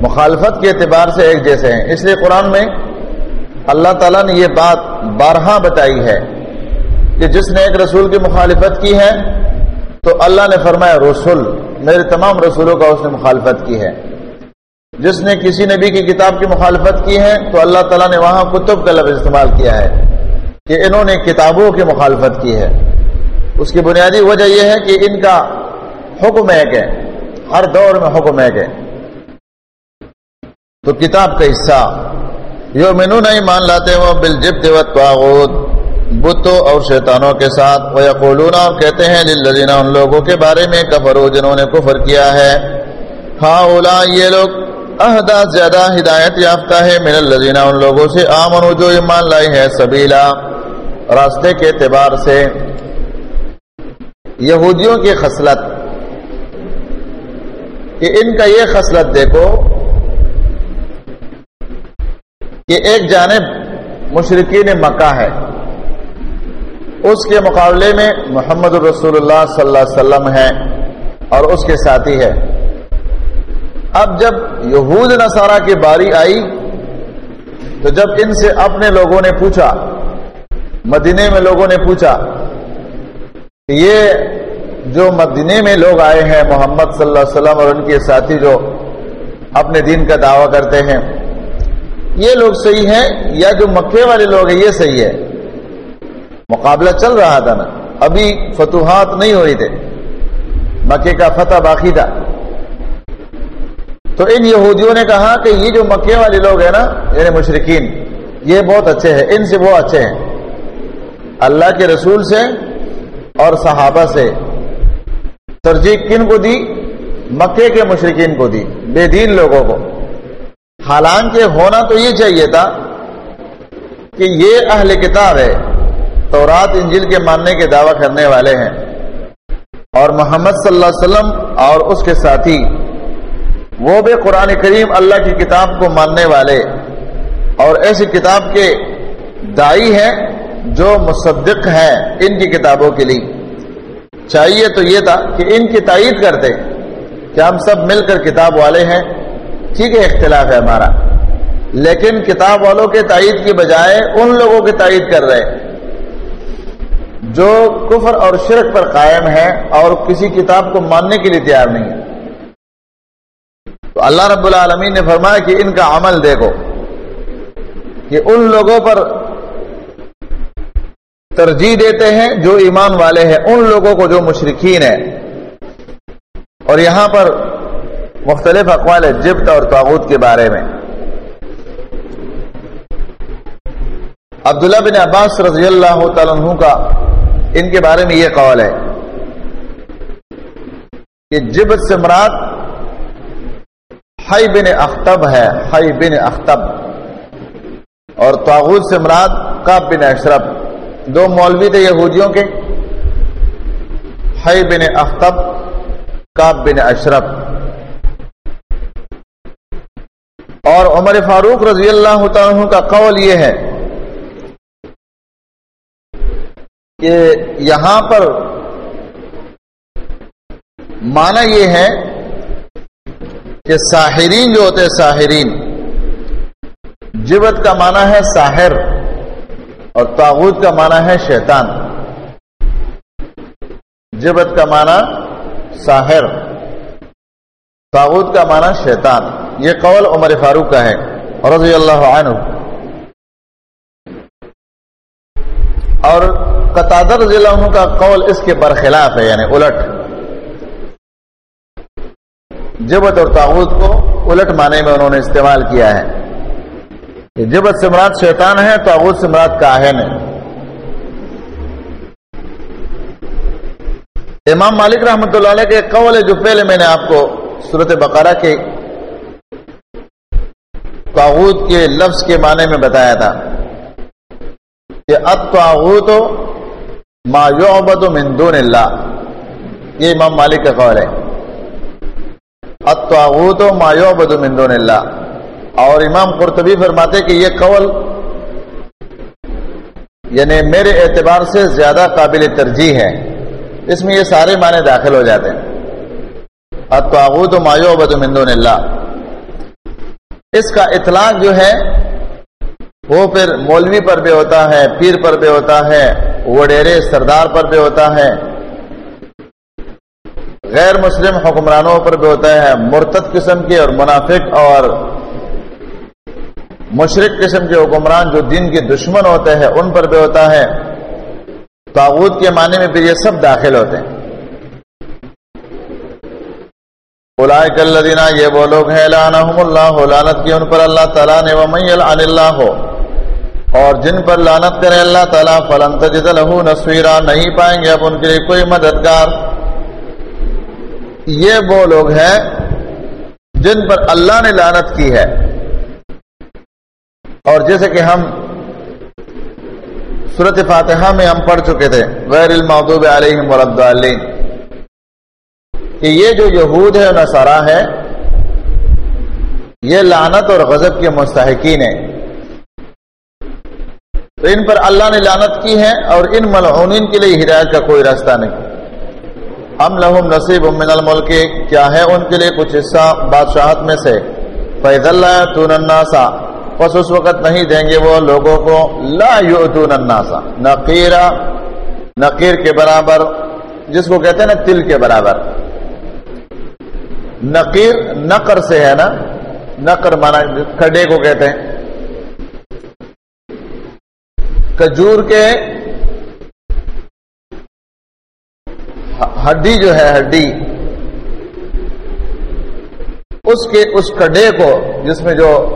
مخالفت کے اعتبار سے ایک جیسے ہیں۔ اس لیے قرآن میں اللہ تعالیٰ نے یہ بات بارہا بتائی ہے کہ جس نے ایک رسول کی مخالفت کی ہے، تو اللہ نے فرمایا، رسول، میرے تمام رسولوں کا اس نے مخالفت کی ہے۔ جس نے کسی نبی کی کتاب کی مخالفت کی ہے، تو اللہ تعالیٰ نے وہاں کتب کا لفظ استعمال کیا ہے کہ انہوں نے کتابوں کی مخالفت کی ہے۔ اس کی بنیادی وجہ یہ ہے کہ ان کا حکم ایک ہے، ہر دور میں حکم ایک ہے۔ تو کتاب کا حصہ یو مینو نہیں مان لاتے وہ بل جب بتوں اور شیطانوں کے ساتھ۔ وہ یقولون اور کہتے ہیں، للذین، ان لوگوں کے بارے میں کفرو جنہوں نے کفر کیا ہے۔ ہاں اولا یہ لوگ اہدا زیادہ ہدایت یافتہ ہے من الذین ان لوگوں سے آمنو جو ایمان لائی ہے سبیلا۔ راستے کے اعتبار سے۔ یہودیوں کی خصلت۔ کہ ان کا یہ خصلت دیکھو کہ ایک جانب مشرقین مکہ ہے، اس کے مقابلے میں محمد الرسول اللہ صلی اللہ علیہ وسلم ہے اور اس کے ساتھی ہے اب جب یہود نصارہ کی باری آئی، تو جب ان سے اپنے لوگوں نے پوچھا، مدینے میں لوگوں نے پوچھا کہ یہ جو مدینے میں لوگ آئے ہیں محمد صلی اللہ علیہ وسلم اور ان کے ساتھی جو اپنے دین کا دعویٰ کرتے ہیں یہ لوگ صحیح ہیں یا جو مکے والے لوگ ہیں یہ صحیح ہے؟ مقابلہ چل رہا تھا نا۔ ابھی فتوحات نہیں ہوئی تھے۔ مکے کا فتح باقی تھا۔ تو ان یہودیوں نے کہا کہ یہ جو مکے والے لوگ ہیں نا یعنی مشرقین یہ بہت اچھے ہیں۔ ان سے وہ اچھے ہیں۔ اللہ کے رسول سے اور صحابہ سے۔ ترجیح کن کو دی؟ مکے کے مشرقین کو دی۔ بے دین لوگوں کو۔ حالانکہ ہونا تو یہ چاہیے تھا کہ یہ اہل کتاب ہے تو رات انجل کے ماننے کے دعویٰ کرنے والے ہیں۔ اور محمد صلی اللہ علیہ وسلم اور اس کے ساتھی، وہ بھی قرآن کریم اللہ کی کتاب کو ماننے والے۔ اور ایسی کتاب کے دائی ہیں جو مصدق ہے ان کی کتابوں کے لیے۔ چاہیے تو یہ تھا کہ ان کی تائید کرتے۔ کہ ہم سب مل کر کتاب والے ہیں۔ ٹھیک ہے اختلاف ہے ہمارا۔ لیکن کتاب والوں کے تائید کی بجائے ان لوگوں کی تائید کر رہے جو کفر اور شرک پر قائم ہے اور کسی کتاب کو ماننے کے لیے تیار نہیں ہے تو اللہ رب العالمین نے فرمایا کہ ان کا عمل دیکھو کہ ان لوگوں پر ترجیح دیتے ہیں جو ایمان والے ہیں، ان لوگوں کو جو مشرقین ہیں۔ اور یہاں پر مختلف اقوال ہے جبت اور تعبت کے بارے میں۔ عبداللہ بن عباس رضی اللہ تعالیٰ عنہ کا ان کے بارے میں یہ قول ہے کہ جبت سے مراد ہائی بن اختب ہے ہائی بن اختب۔ اور تاغت سے مراد کاب بن اشرف دو مولوی تھے یہودیوں کے۔ ہائی بن اختب کاب بن اشرف اور عمر فاروق رضی اللہ عنہ کا قول یہ ہے کہ یہاں پر معنی یہ ہے کہ ساحرین جو ہوتے ساحرین۔ جبت کا معنی ہے ساحر اور تاغت کا معنی ہے شیطان۔ جبت کا معنی ساحر تاغت کا معنی شیطان۔ یہ قول عمر فاروق کا ہے، رضی اللہ عنہ۔ اور قطادر رضی اللہ عنہ کا قول اس کے برخلاف ہے یعنی الٹ۔ جبت اور تاغت کو الٹ معنی میں انہوں نے استعمال کیا ہے۔ جبت سے مراد شیطان ہے تو اغوت سے مراد کاہن ہے۔ امام مالک رحمۃ اللہ علیہ کے قول ہے جو پہلے میں نے آپ کو صورت بقرہ کے تاغوت کے لفظ کے معنی میں بتایا تھا کہ اتواغوت ما یعبد من دون اللہ۔ یہ امام مالک کا قول ہے۔ اتواغوت ما یعبد من دون اللہ۔ اور امام قرطبی فرماتے کہ یہ قول یعنی میرے اعتبار سے زیادہ قابل ترجیح ہے۔ اس میں یہ سارے معنی داخل ہو جاتے ہیں۔ اتواغوت ما یعبد من دون اللہ۔ اس کا اطلاق جو ہے، وہ پھر مولوی پر بھی ہوتا ہے، پیر پر بھی ہوتا ہے وڈیرے سردار پر بھی ہوتا ہے۔ غیر مسلم حکمرانوں پر بھی ہوتا ہے، مرتد قسم کے اور منافق اور مشرق قسم کے حکمران جو دین کے دشمن ہوتے ہیں، ان پر بھی ہوتا ہے۔ تاغوت کے معنی میں پھر یہ سب داخل ہوتے ہیں۔ اولائک الدینہ یہ وہ لوگ ہیں، لعنہم اللہ، لعنت کی ان پر اللہ تعالیٰ نے ومیل عن اللہ، اور جن پر لعنت کرے اللہ تعالیٰ، فلن تجد لہو نصویرہ نہیں پائیں گے اب ان کے لیے کوئی مددگار۔ یہ وہ لوگ ہیں جن پر اللہ نے لعنت کی ہے۔ اور جیسے کہ ہم صورت فاتحہ میں ہم پڑھ چکے تھے، غیر المعدوب علیہم ورد کہ یہ جو یہود ہے نصارہ ہے یہ لانت اور غضب کے مستحقین ہیں۔ تو ان پر اللہ نے لانت کی ہے اور ان ملعونین کے لیے ہدایت کا کوئی راستہ نہیں۔ ہم لہم نصیب من الملک، کیا ہے ان کے لیے کچھ حصہ بادشاہت میں سے؟ فیض اللہ تون الناسا بس اس وقت نہیں دیں گے وہ لوگوں کو۔ لا یؤتون الناسا نقیرہ نقیر کے برابر، جس کو کہتے ہیں نا، تل کے برابر۔ نقیر، نقر سے ہے نا؟ نقر مانا کڈے کو کہتے ہیں۔ کجور کے ہڈی جو ہے، ہڈی۔ اس کے، اس کڈے کو جس میں جو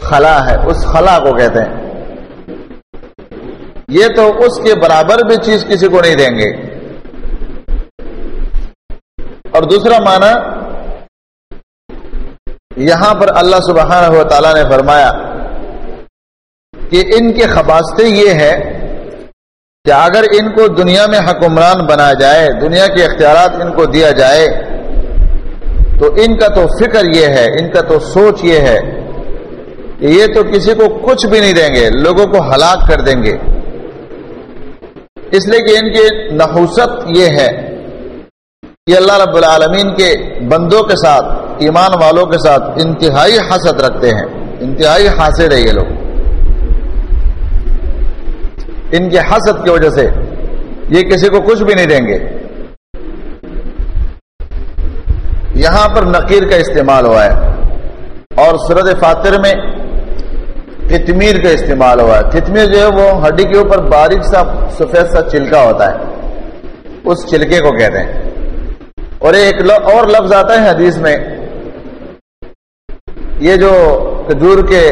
خلا ہے، اس خلا کو کہتے ہیں۔ یہ تو اس کے برابر بھی چیز کسی کو نہیں دیں گے۔ اور دوسرا معنی یہاں پر اللہ سبحانہ و تعالیٰ نے فرمایا کہ ان کے خباستے یہ ہے کہ اگر ان کو دنیا میں حکمران بنا جائے، دنیا کے اختیارات ان کو دیا جائے، تو ان کا تو فکر یہ ہے، ان کا تو سوچ یہ ہے کہ یہ تو کسی کو کچھ بھی نہیں دیں گے، لوگوں کو ہلاک کر دیں گے۔ اس لیے کہ ان کی نحوست یہ ہے کہ اللہ رب العالمین کے بندوں کے ساتھ، ایمان والوں کے ساتھ انتہائی حسد رکھتے ہیں۔ انتہائی حاصل ہے یہ لوگ۔ ان کے حسد کی وجہ سے یہ کسی کو کچھ بھی نہیں دیں گے۔ یہاں پر نقیر کا استعمال ہوا ہے۔ اور سرد فاتر میں کتمیر کا استعمال ہوا ہے۔ کتمیر جو ہے وہ ہڈی کے اوپر باریک سا سفید سا چلکا ہوتا ہے۔ اس چلکے کو کہتے ہیں۔ اور ایک اور لفظ آتا ہے حدیث میں، یہ جو کھجور کے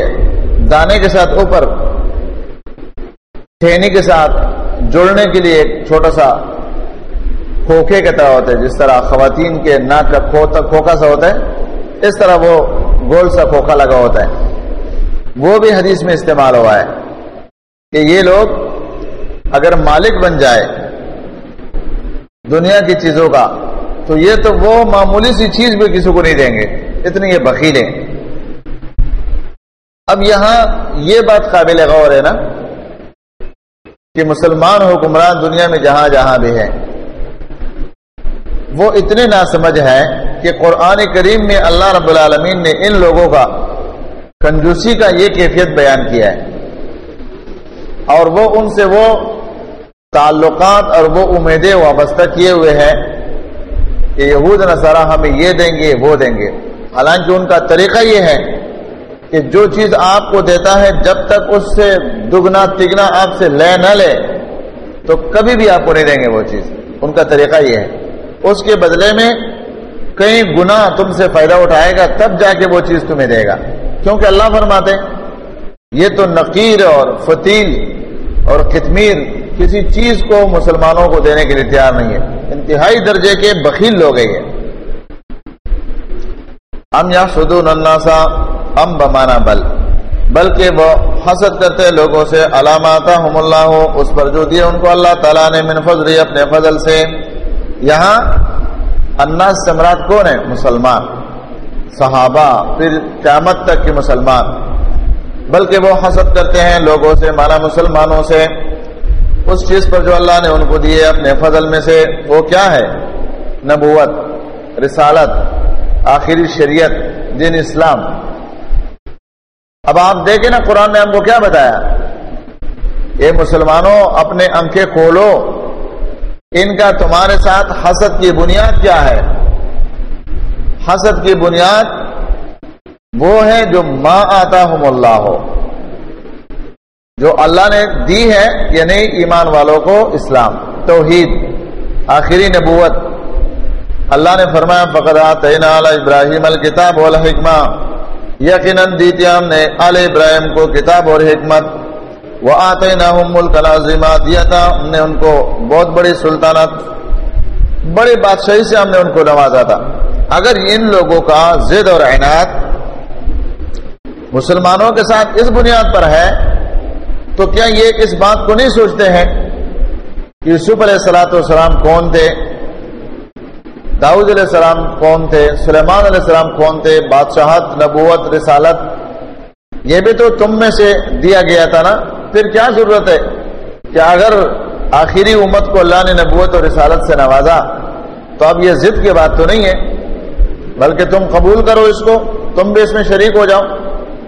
دانے کے ساتھ اوپر، ٹھینی کے ساتھ جوڑنے کے لیے ایک چھوٹا سا کھوکھے کے طرح ہوتا ہے، جس طرح خواتین کے ناک کا کھوکھا سا ہوتا ہے، اس طرح وہ گول سا کھوکھا لگا ہوتا ہے۔ وہ بھی حدیث میں استعمال ہوا ہے کہ یہ لوگ اگر مالک بن جائے دنیا کی چیزوں کا تو یہ تو وہ معمولی سی چیز بھی کسی کو نہیں دیں گے اتنے یہ بخیل ہیں۔ اب یہاں یہ بات قابل غور ہے نا کہ مسلمان حکمران دنیا میں جہاں جہاں بھی ہے وہ اتنے نہ سمجھ ہے کہ قرآن کریم میں اللہ رب العالمین نے ان لوگوں کا کنجوسی کا یہ کیفیت بیان کیا ہے۔ اور وہ ان سے وہ تعلقات اور وہ امیدیں وابستہ کیے ہوئے ہیں۔ کہ یہود نصارہ ہمیں یہ دیں گے، وہ دیں گے۔ حالانکہ ان کا طریقہ یہ ہے کہ جو چیز آپ کو دیتا ہے، جب تک اس سے دگنا، تگنا آپ سے لے نہ لے، تو کبھی بھی آپ کو نہیں دیں گے وہ چیز۔ ان کا طریقہ یہ ہے۔ اس کے بدلے میں کئی گنا تم سے فائدہ اٹھائے گا، تب جا کے وہ چیز تمہیں دے گا۔ کیونکہ اللہ فرماتے یہ تو نقیر اور فتیل اور کتمیر کسی چیز کو مسلمانوں کو دینے کے لیے تیار نہیں ہے۔ انتہائی درجے کے بخیل لوگ ہیں ہم یا سدون الناسا ام بمانا بل۔ بلکہ وہ حسد کرتے لوگوں سے علامات اللہ، اس پر جو دیے ان کو اللہ تعالیٰ نے من فضل، اپنے فضل سے۔ یہاں اناس سمراٹ کون ہے مسلمان۔ صحابہ، پھر قیامت تک کے مسلمان۔ بلکہ وہ حسد کرتے ہیں لوگوں سے، مانا مسلمانوں سے۔ اس چیز پر جو اللہ نے ان کو دیے اپنے فضل میں سے، وہ کیا ہے؟ نبوت، رسالت، آخری شریعت، دین اسلام۔ اب آپ دیکھیں نا قرآن نے ہم کو کیا بتایا؟ یہ مسلمانوں، اپنے انکھیں کھولو۔ ان کا تمہارے ساتھ حسد کی بنیاد کیا ہے؟ حسد کی بنیاد وہ ہے جو ماں آتا ہوں اللہ۔ ہو جو اللہ نے دی ہے یعنی ایمان والوں کو اسلام، توحید، آخری نبوت۔ اللہ نے فرمایا فقط ابراہیم الکتاب والحکمہ یقیناً دیتی ہم نے آل ابراہیم کو کتاب اور حکمت۔ وہ آتے نہ ملک دیا تھا ہم نے ان کو بہت بڑی سلطنت بڑی بادشاہی سے ہم نے ان کو نوازا تھا۔ اگر ان لوگوں کا زد اور اعنات مسلمانوں کے ساتھ اس بنیاد پر ہے تو کیا یہ اس بات کو نہیں سوچتے ہیں کہ یوسف علیہ السلاۃ والسلام کون تھے؟ داؤد علیہ السلام کون تھے؟ سلیمان علیہ السلام کون تھے؟ بادشاہت، نبوت، رسالت، یہ بھی تو تم میں سے دیا گیا تھا نا؟ پھر کیا ضرورت ہے کہ اگر آخری امت کو اللہ نے نبوت اور رسالت سے نوازا، تو اب یہ ضد کی بات تو نہیں ہے، بلکہ تم قبول کرو اس کو، تم بھی اس میں شریک ہو جاؤ۔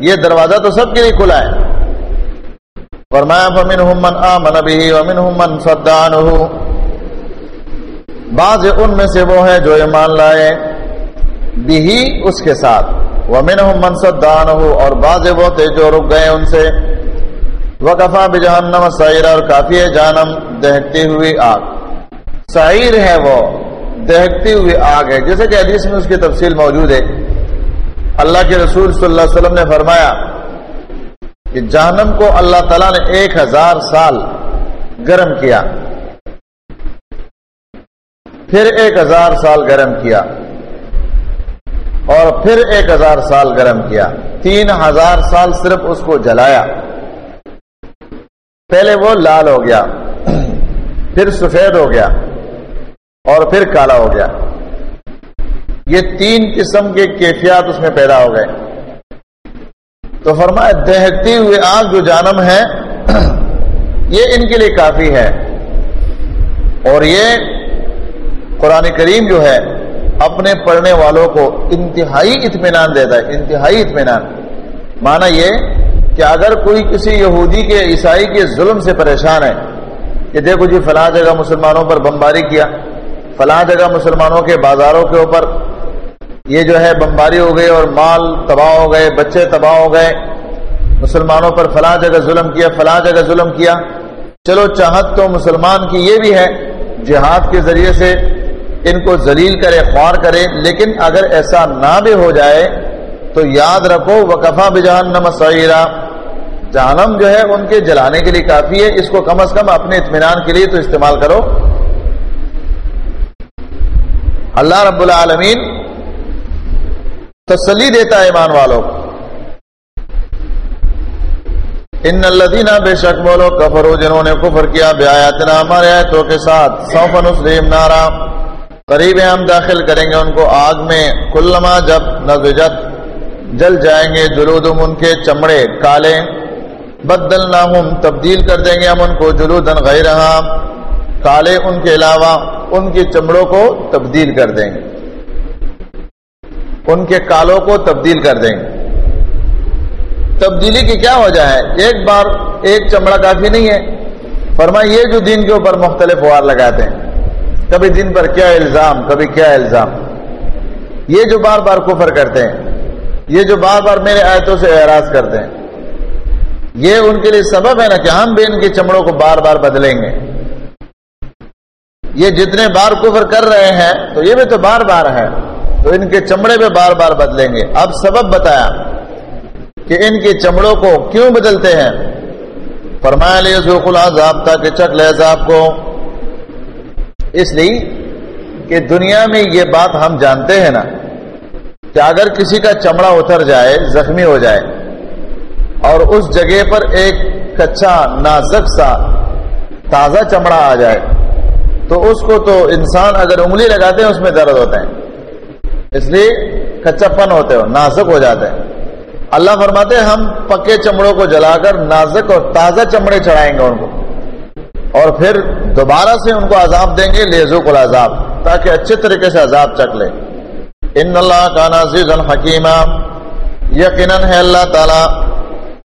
یہ دروازہ تو سب کے لیے کھلا ہے۔ فرمایا فمن من آمن به ومن من صدعنه بعض ان میں سے وہ ہیں جو ایمان لائے بھی اس کے ساتھ۔ ومن منصد دان ہو اور بعض وہ تھے جو رک گئے ان سے۔ وقفا بجہنم سعیر اور کافی ہے جانم دہتی ہوئی آگ۔ سعیر ہے وہ دہتی ہوئی آگ ہے۔ جیسے کہ حدیث میں اس کی تفصیل موجود ہے۔ اللہ کے رسول صلی اللہ علیہ وسلم نے فرمایا کہ جہنم کو اللہ تعالیٰ نے ایک ہزار سال گرم کیا، پھر ایک ہزار سال گرم کیا اور پھر ایک ہزار سال گرم کیا۔ تین ہزار سال صرف اس کو جلایا۔ پہلے وہ لال ہو گیا، پھر سفید ہو گیا اور پھر کالا ہو گیا۔ یہ تین قسم کے کیفیات اس میں پیدا ہو گئے۔ تو فرمایا دہتی ہوئے آگ جو جانم ہے، یہ ان کے لیے کافی ہے۔ اور یہ قرآن کریم جو ہے، اپنے پڑھنے والوں کو انتہائی اطمینان دیتا ہے، انتہائی اطمینان۔ مانا یہ کہ اگر کوئی کسی یہودی کے، عیسائی کے ظلم سے پریشان ہے، کہ دیکھو جی فلاں جگہ مسلمانوں پر بمباری کیا، فلاں جگہ مسلمانوں کے بازاروں کے اوپر یہ جو ہے بمباری ہو گئی اور مال تباہ ہو گئے، بچے تباہ ہو گئے، مسلمانوں پر فلاں جگہ ظلم کیا، فلاں جگہ ظلم کیا۔ چلو چاہت تو مسلمان کی یہ بھی ہے، جہاد کے ذریعے سے ان کو ذلیل کرے، خوار کرے، لیکن اگر ایسا نہ بھی ہو جائے تو یاد رکھو، وقفا بجہنم سعیرہ جہنم جو ہے ان کے جلانے کے لیے کافی ہے، اس کو کم از کم اپنے اطمینان کے لیے تو استعمال کرو۔ اللہ رب العالمین تسلی دیتا ہے ایمان والوں کو۔ ان الدینہ بے شک بولو کفرو جنہوں نے کفر کیا، بے آیاتنا ہمارے آیتوں کے ساتھ۔ سوفن اسلیم نارا۔ قریب ہم داخل کریں گے ان کو آگ میں۔ کلما جب نزجت جل جائیں گے جلودم ان کے چمڑے کالے۔ بدل تبدیل کر دیں گے ہم ان کو جلودن غیر کالے ان کے علاوہ ان کے چمڑوں کو تبدیل کر دیں گے۔ ان کے کالوں کو تبدیل کر دیں گے۔ تبدیلی کی کیا وجہ ہے؟ ایک بار ایک چمڑا کافی نہیں ہے۔ فرمائی یہ جو دین کے اوپر مختلف وار لگاتے ہیں، کبھی دن پر کیا الزام، کبھی کیا الزام۔ یہ جو بار بار کفر کرتے ہیں، یہ جو بار بار میرے آیتوں سے اعراض کرتے ہیں، یہ ان کے لیے سبب ہے نا کہ ہم بھی ان کے چمڑوں کو بار بار بدلیں گے۔ یہ جتنے بار کفر کر رہے ہیں، تو یہ بھی تو بار بار ہے۔ تو ان کے چمڑے بھی بار بار بدلیں گے۔ اب سبب بتایا کہ ان کے چمڑوں کو کیوں بدلتے ہیں۔ فرمایا، لے ذوق العذاب تھا کہ چک لے عذاب کو۔ اس لیے کہ دنیا میں یہ بات ہم جانتے ہیں نا کہ اگر کسی کا چمڑا اتر جائے، زخمی ہو جائے اور اس جگہ پر ایک کچا نازک سا، تازہ چمڑا آ جائے، تو اس کو تو انسان اگر انگلی لگاتے ہیں، اس میں درد ہوتے ہیں اس لیے کچا پن ہوتے ہو نازک ہو جاتے ہیں۔ اللہ فرماتے ہیں، ہم پکے چمڑوں کو جلا کر نازک اور تازہ چمڑے چڑھائیں گے ان کو۔ اور پھر دوبارہ سے ان کو عذاب دیں گے، لیزو کو عذاب، تاکہ اچھے طریقے سے عذاب چک لے۔ ان اللہ کا نازیز الحکیم یقیناً ہے اللہ تعالی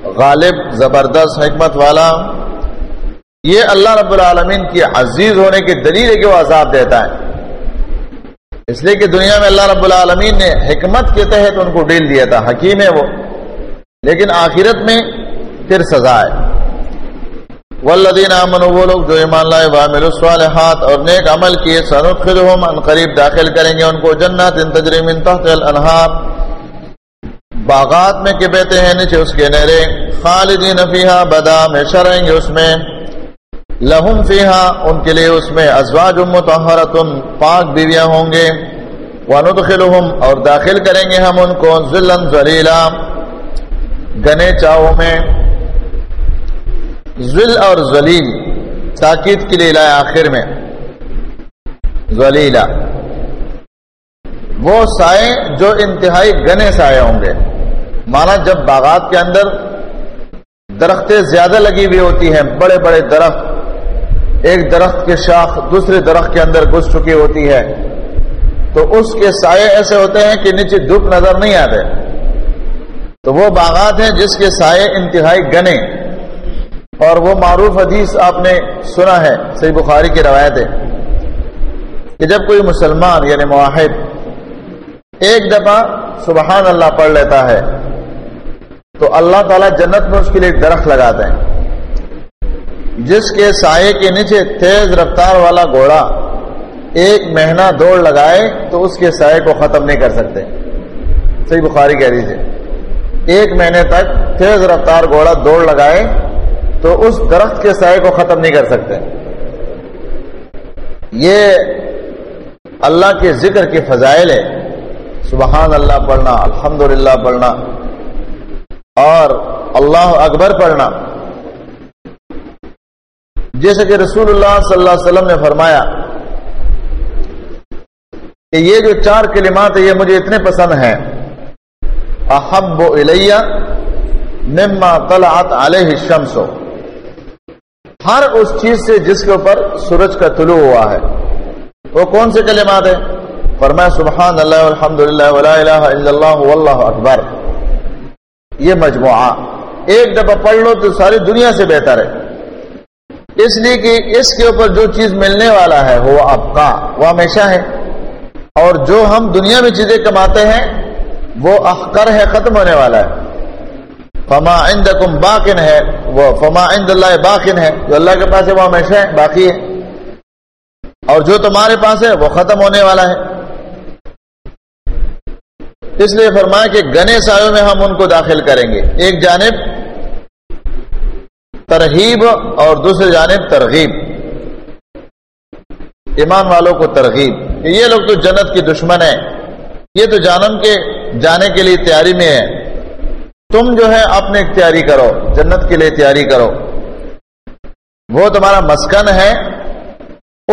غالب، زبردست حکمت والا۔ یہ اللہ رب العالمین کی عزیز ہونے کی دلیل ہے کہ وہ عذاب دیتا ہے۔ اس لیے کہ دنیا میں اللہ رب العالمین نے حکمت کے تحت ان کو ڈیل دیا تھا، حکیم ہے وہ۔ لیکن آخرت میں پھر سزا ہے۔ والذین آمنوا، وہ لوگ جو ایمان لائے، وعملوا الصالحات اور نیک عمل کیے، سندخلهم ان قریب داخل کریں گے ان کو جنات تجری من تحت الانہار باغات میں کے بہتے ہیں، نیچے اس کے نہریں خالدین فیہا بدا ہمیشہ رہیں گے اس میں۔ لہم فیہا، ان کے لیے اس میں ازواج مطہرۃ پاک بیویاں ہوں گے۔ وندخلهم، اور داخل کریں گے ہم ان کو ذلا ذلیلا گنے چاؤ میں۔ ذل اور ذلیل، تاکید کے لیے لائے آخر میں۔ ذلیلا وہ سائے جو انتہائی گنے سائے ہوں گے۔ مانا جب باغات کے اندر درختیں زیادہ لگی ہوئی ہوتی ہیں، بڑے بڑے درخت ایک درخت کے شاخ دوسرے درخت کے اندر گھس چکی ہوتی ہے۔ تو اس کے سائے ایسے ہوتے ہیں کہ نیچے دھوپ نظر نہیں آتے۔ تو وہ باغات ہیں جس کے سائے انتہائی گنے۔ اور وہ معروف حدیث آپ نے سنا ہے، صحیح بخاری کی روایت ہے۔ کہ جب کوئی مسلمان یعنی معاہد ایک دفعہ سبحان اللہ پڑھ لیتا ہے، تو اللہ تعالیٰ جنت میں اس کے لیے درخت لگاتے ہیں۔ جس کے سائے کے نیچے تیز رفتار والا گھوڑا ایک مہینہ دوڑ لگائے تو اس کے سائے کو ختم نہیں کر سکتے۔ صحیح بخاری کہہ دیجیے ایک مہینے تک تیز رفتار گھوڑا دوڑ لگائے تو اس درخت کے سائے کو ختم نہیں کر سکتے۔ یہ اللہ کے ذکر کے فضائل ہے سبحان اللہ پڑھنا الحمد پڑھنا اور اللہ اکبر پڑھنا۔ جیسے کہ رسول اللہ صلی اللہ علیہ وسلم نے فرمایا کہ یہ جو چار کلمات ہیں، یہ مجھے اتنے پسند ہیں۔ احب الیہ مما طلعت علیہ الشمس۔ ہر اس چیز سے جس کے اوپر سورج کا طلوع ہوا ہے۔ وہ کون سے کلمات ہیں؟ فرمایا سبحان اللہ الحمد للہ ولا الہ الا اللہ واللہ اکبر۔ یہ مجموعہ۔ ایک دفعہ پڑھ لو تو ساری دنیا سے بہتر ہے۔ اس لیے کہ اس کے اوپر جو چیز ملنے والا ہے وہ آپ کا، وہ ہمیشہ ہے۔ اور جو ہم دنیا میں چیزیں کماتے ہیں، وہ اخکر ہے، ختم ہونے والا ہے۔ فما عندکم باقن ہے، وہ فما عند اللہ باقن ہے۔ جو اللہ کے پاس ہے، وہ ہمیشہ ہے، باقی ہے۔ اور جو تمہارے پاس ہے، وہ ختم ہونے والا ہے۔ اس لیے فرمایا کہ گنے سایوں میں ہم ان کو داخل کریں گے۔ ایک جانب ترغیب اور دوسری جانب ترغیب۔ ایمان والوں کو ترغیب۔ کہ یہ لوگ تو جنت کی دشمن ہیں۔ یہ تو جانم کے جانے کے لیے تیاری میں ہے تم جو ہے اپنے تیاری کرو، جنت کے لیے تیاری کرو۔ وہ تمہارا مسکن ہے،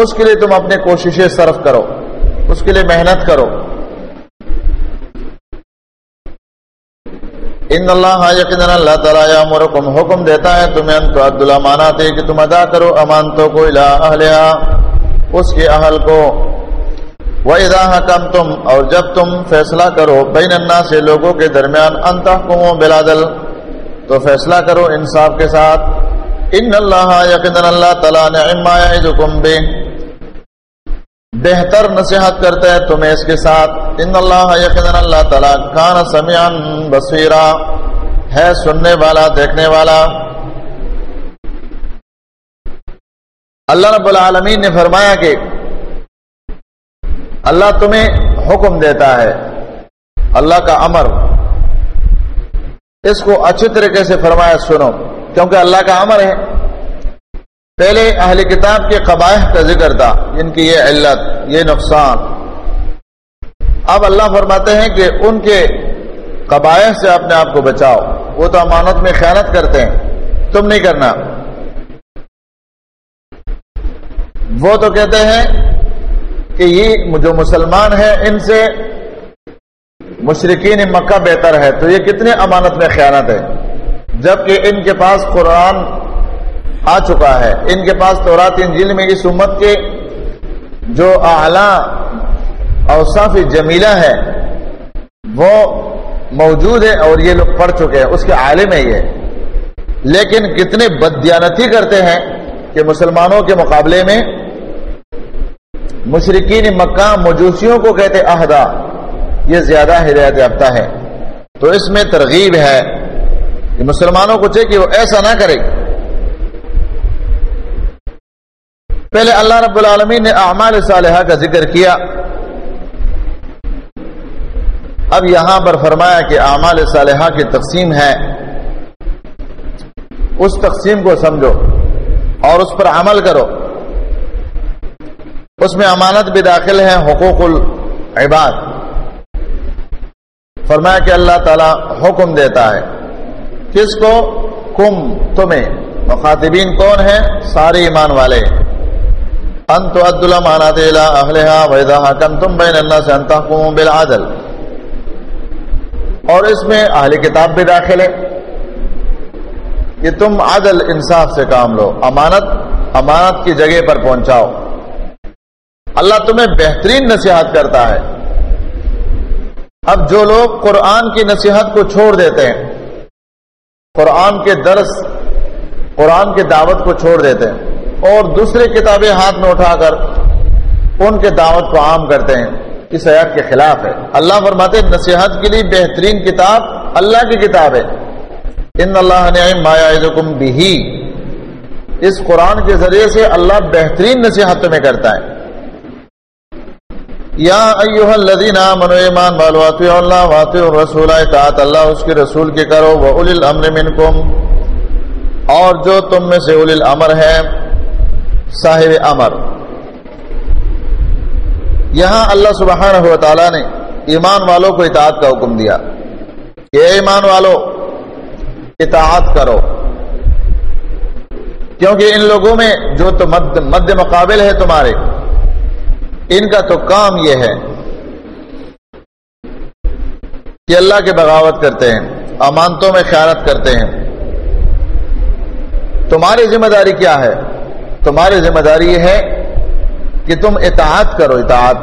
اس کے لیے تم اپنے کوششیں صرف کرو۔ اس کے لیے محنت کرو۔ ان اللہ یقین اللہ تعالیٰ یامرکم حکم دیتا ہے تمہیں انتو عبداللہ ماناتے کہ تم ادا کرو امانتوں کو الہ اہلہا، اس کے اہل کو۔ وَإِذَا حَكَمْتُمْ، اور جب تم فیصلہ کرو بین الناس سے لوگوں کے درمیان انتحکمو بلادل، تو فیصلہ کرو انصاف کے ساتھ۔ ان اللہ یقین اللہ تعالیٰ نعم ما یعیدکم بے بہتر نصیحت کرتا ہے تمہیں اس کے ساتھ۔ ان اللہ یقین اللہ تعالیٰ کان سمیعن بصیرا، ہے سننے والا، دیکھنے والا۔ اللہ رب العالمین نے فرمایا کہ اللہ تمہیں حکم دیتا ہے، اللہ کا امر۔ اس کو اچھی طریقے سے فرمایا، سنو، کیونکہ اللہ کا امر ہے۔ پہلے اہل کتاب کے قبائح کا ذکر تھا ان کی یہ علت، یہ نقصان۔ اب اللہ فرماتے ہیں کہ ان کے قبائح سے اپنے آپ کو بچاؤ۔ وہ تو امانت میں خیانت کرتے ہیں۔ تم نہیں کرنا۔ وہ تو کہتے ہیں کہ یہ جو مسلمان ہیں، ان سے مشرقین مکہ بہتر ہے۔ تو یہ کتنے امانت میں خیانت ہے؟ جبکہ ان کے پاس قرآن آ چکا ہے۔ ان کے پاس تورات، انجیل میں اس امت کے جو اعلی اوصاف جمیلہ ہے، وہ موجود ہے اور یہ لوگ پڑھ چکے ہیں۔ اس کے عالم ہے یہ۔ لیکن کتنے بدیانتی کرتے ہیں کہ مسلمانوں کے مقابلے میں مشرقین مکہ مجوسیوں کو کہتے عہدہ یہ زیادہ ہدایت یافتہ ہے۔ تو اس میں ترغیب ہے۔ کہ مسلمانوں کو چاہیے کہ وہ ایسا نہ کرے۔ پہلے اللہ رب العالمین نے اعمال صالحہ کا ذکر کیا۔ اب یہاں پر فرمایا کہ اعمال صالحہ کی تقسیم ہے۔ اس تقسیم کو سمجھو اور اس پر عمل کرو۔ اس میں امانت بھی داخل ہے حقوق العباد۔ فرمایا کہ اللہ تعالی حکم دیتا ہے۔ کس کو؟ کم، تمہیں۔ مخاطبین کون ہیں؟ سارے ایمان والے۔ انت عد المانات اہلها واذا حكمتم بين الناس ان تحكموا بالعدل. اور اس میں اہل کتاب بھی داخل ہے کہ تم عدل انصاف سے کام لو، امانت امانت کی جگہ پر پہنچاؤ۔ اللہ تمہیں بہترین نصیحت کرتا ہے۔ اب جو لوگ قرآن کی نصیحت کو چھوڑ دیتے ہیں، قرآن کے درس، قرآن کی دعوت کو چھوڑ دیتے ہیں۔ اور دوسرے کتابیں ہاتھ میں اٹھا کر ان کے دعوت کو عام کرتے ہیں۔ اس حیات کے خلاف ہے۔ اللہ فرماتے نصیحت کے لیے بہترین کتاب اللہ کی کتاب ہے۔ ان اللہ نے بھی اس قرآن کے ذریعے سے اللہ بہترین نصیحت تمہیں کرتا ہے۔ یا ایوہ الذین آمنوا ایمان والو اللہ واطیعوا الرسول، اطاعت اللہ اس کے رسول کے کرو وَأُولِ الْأَمْرِ مِنْكُمْ اور جو تم میں سے اولی الامر ہے صاحب امر۔ یہاں اللہ سبحانہ و تعالی نے ایمان والوں کو اطاعت کا حکم دیا۔ کہ ایمان والو اطاعت کرو۔ کیونکہ ان لوگوں میں جو تو مد, مد مقابل ہے تمہارے ان کا تو کام یہ ہے کہ اللہ کے بغاوت کرتے ہیں امانتوں میں خیانت کرتے ہیں۔ تمہاری ذمہ داری کیا ہے؟ تمہاری ذمہ داری یہ ہے کہ تم اطاعت کرو اطاعت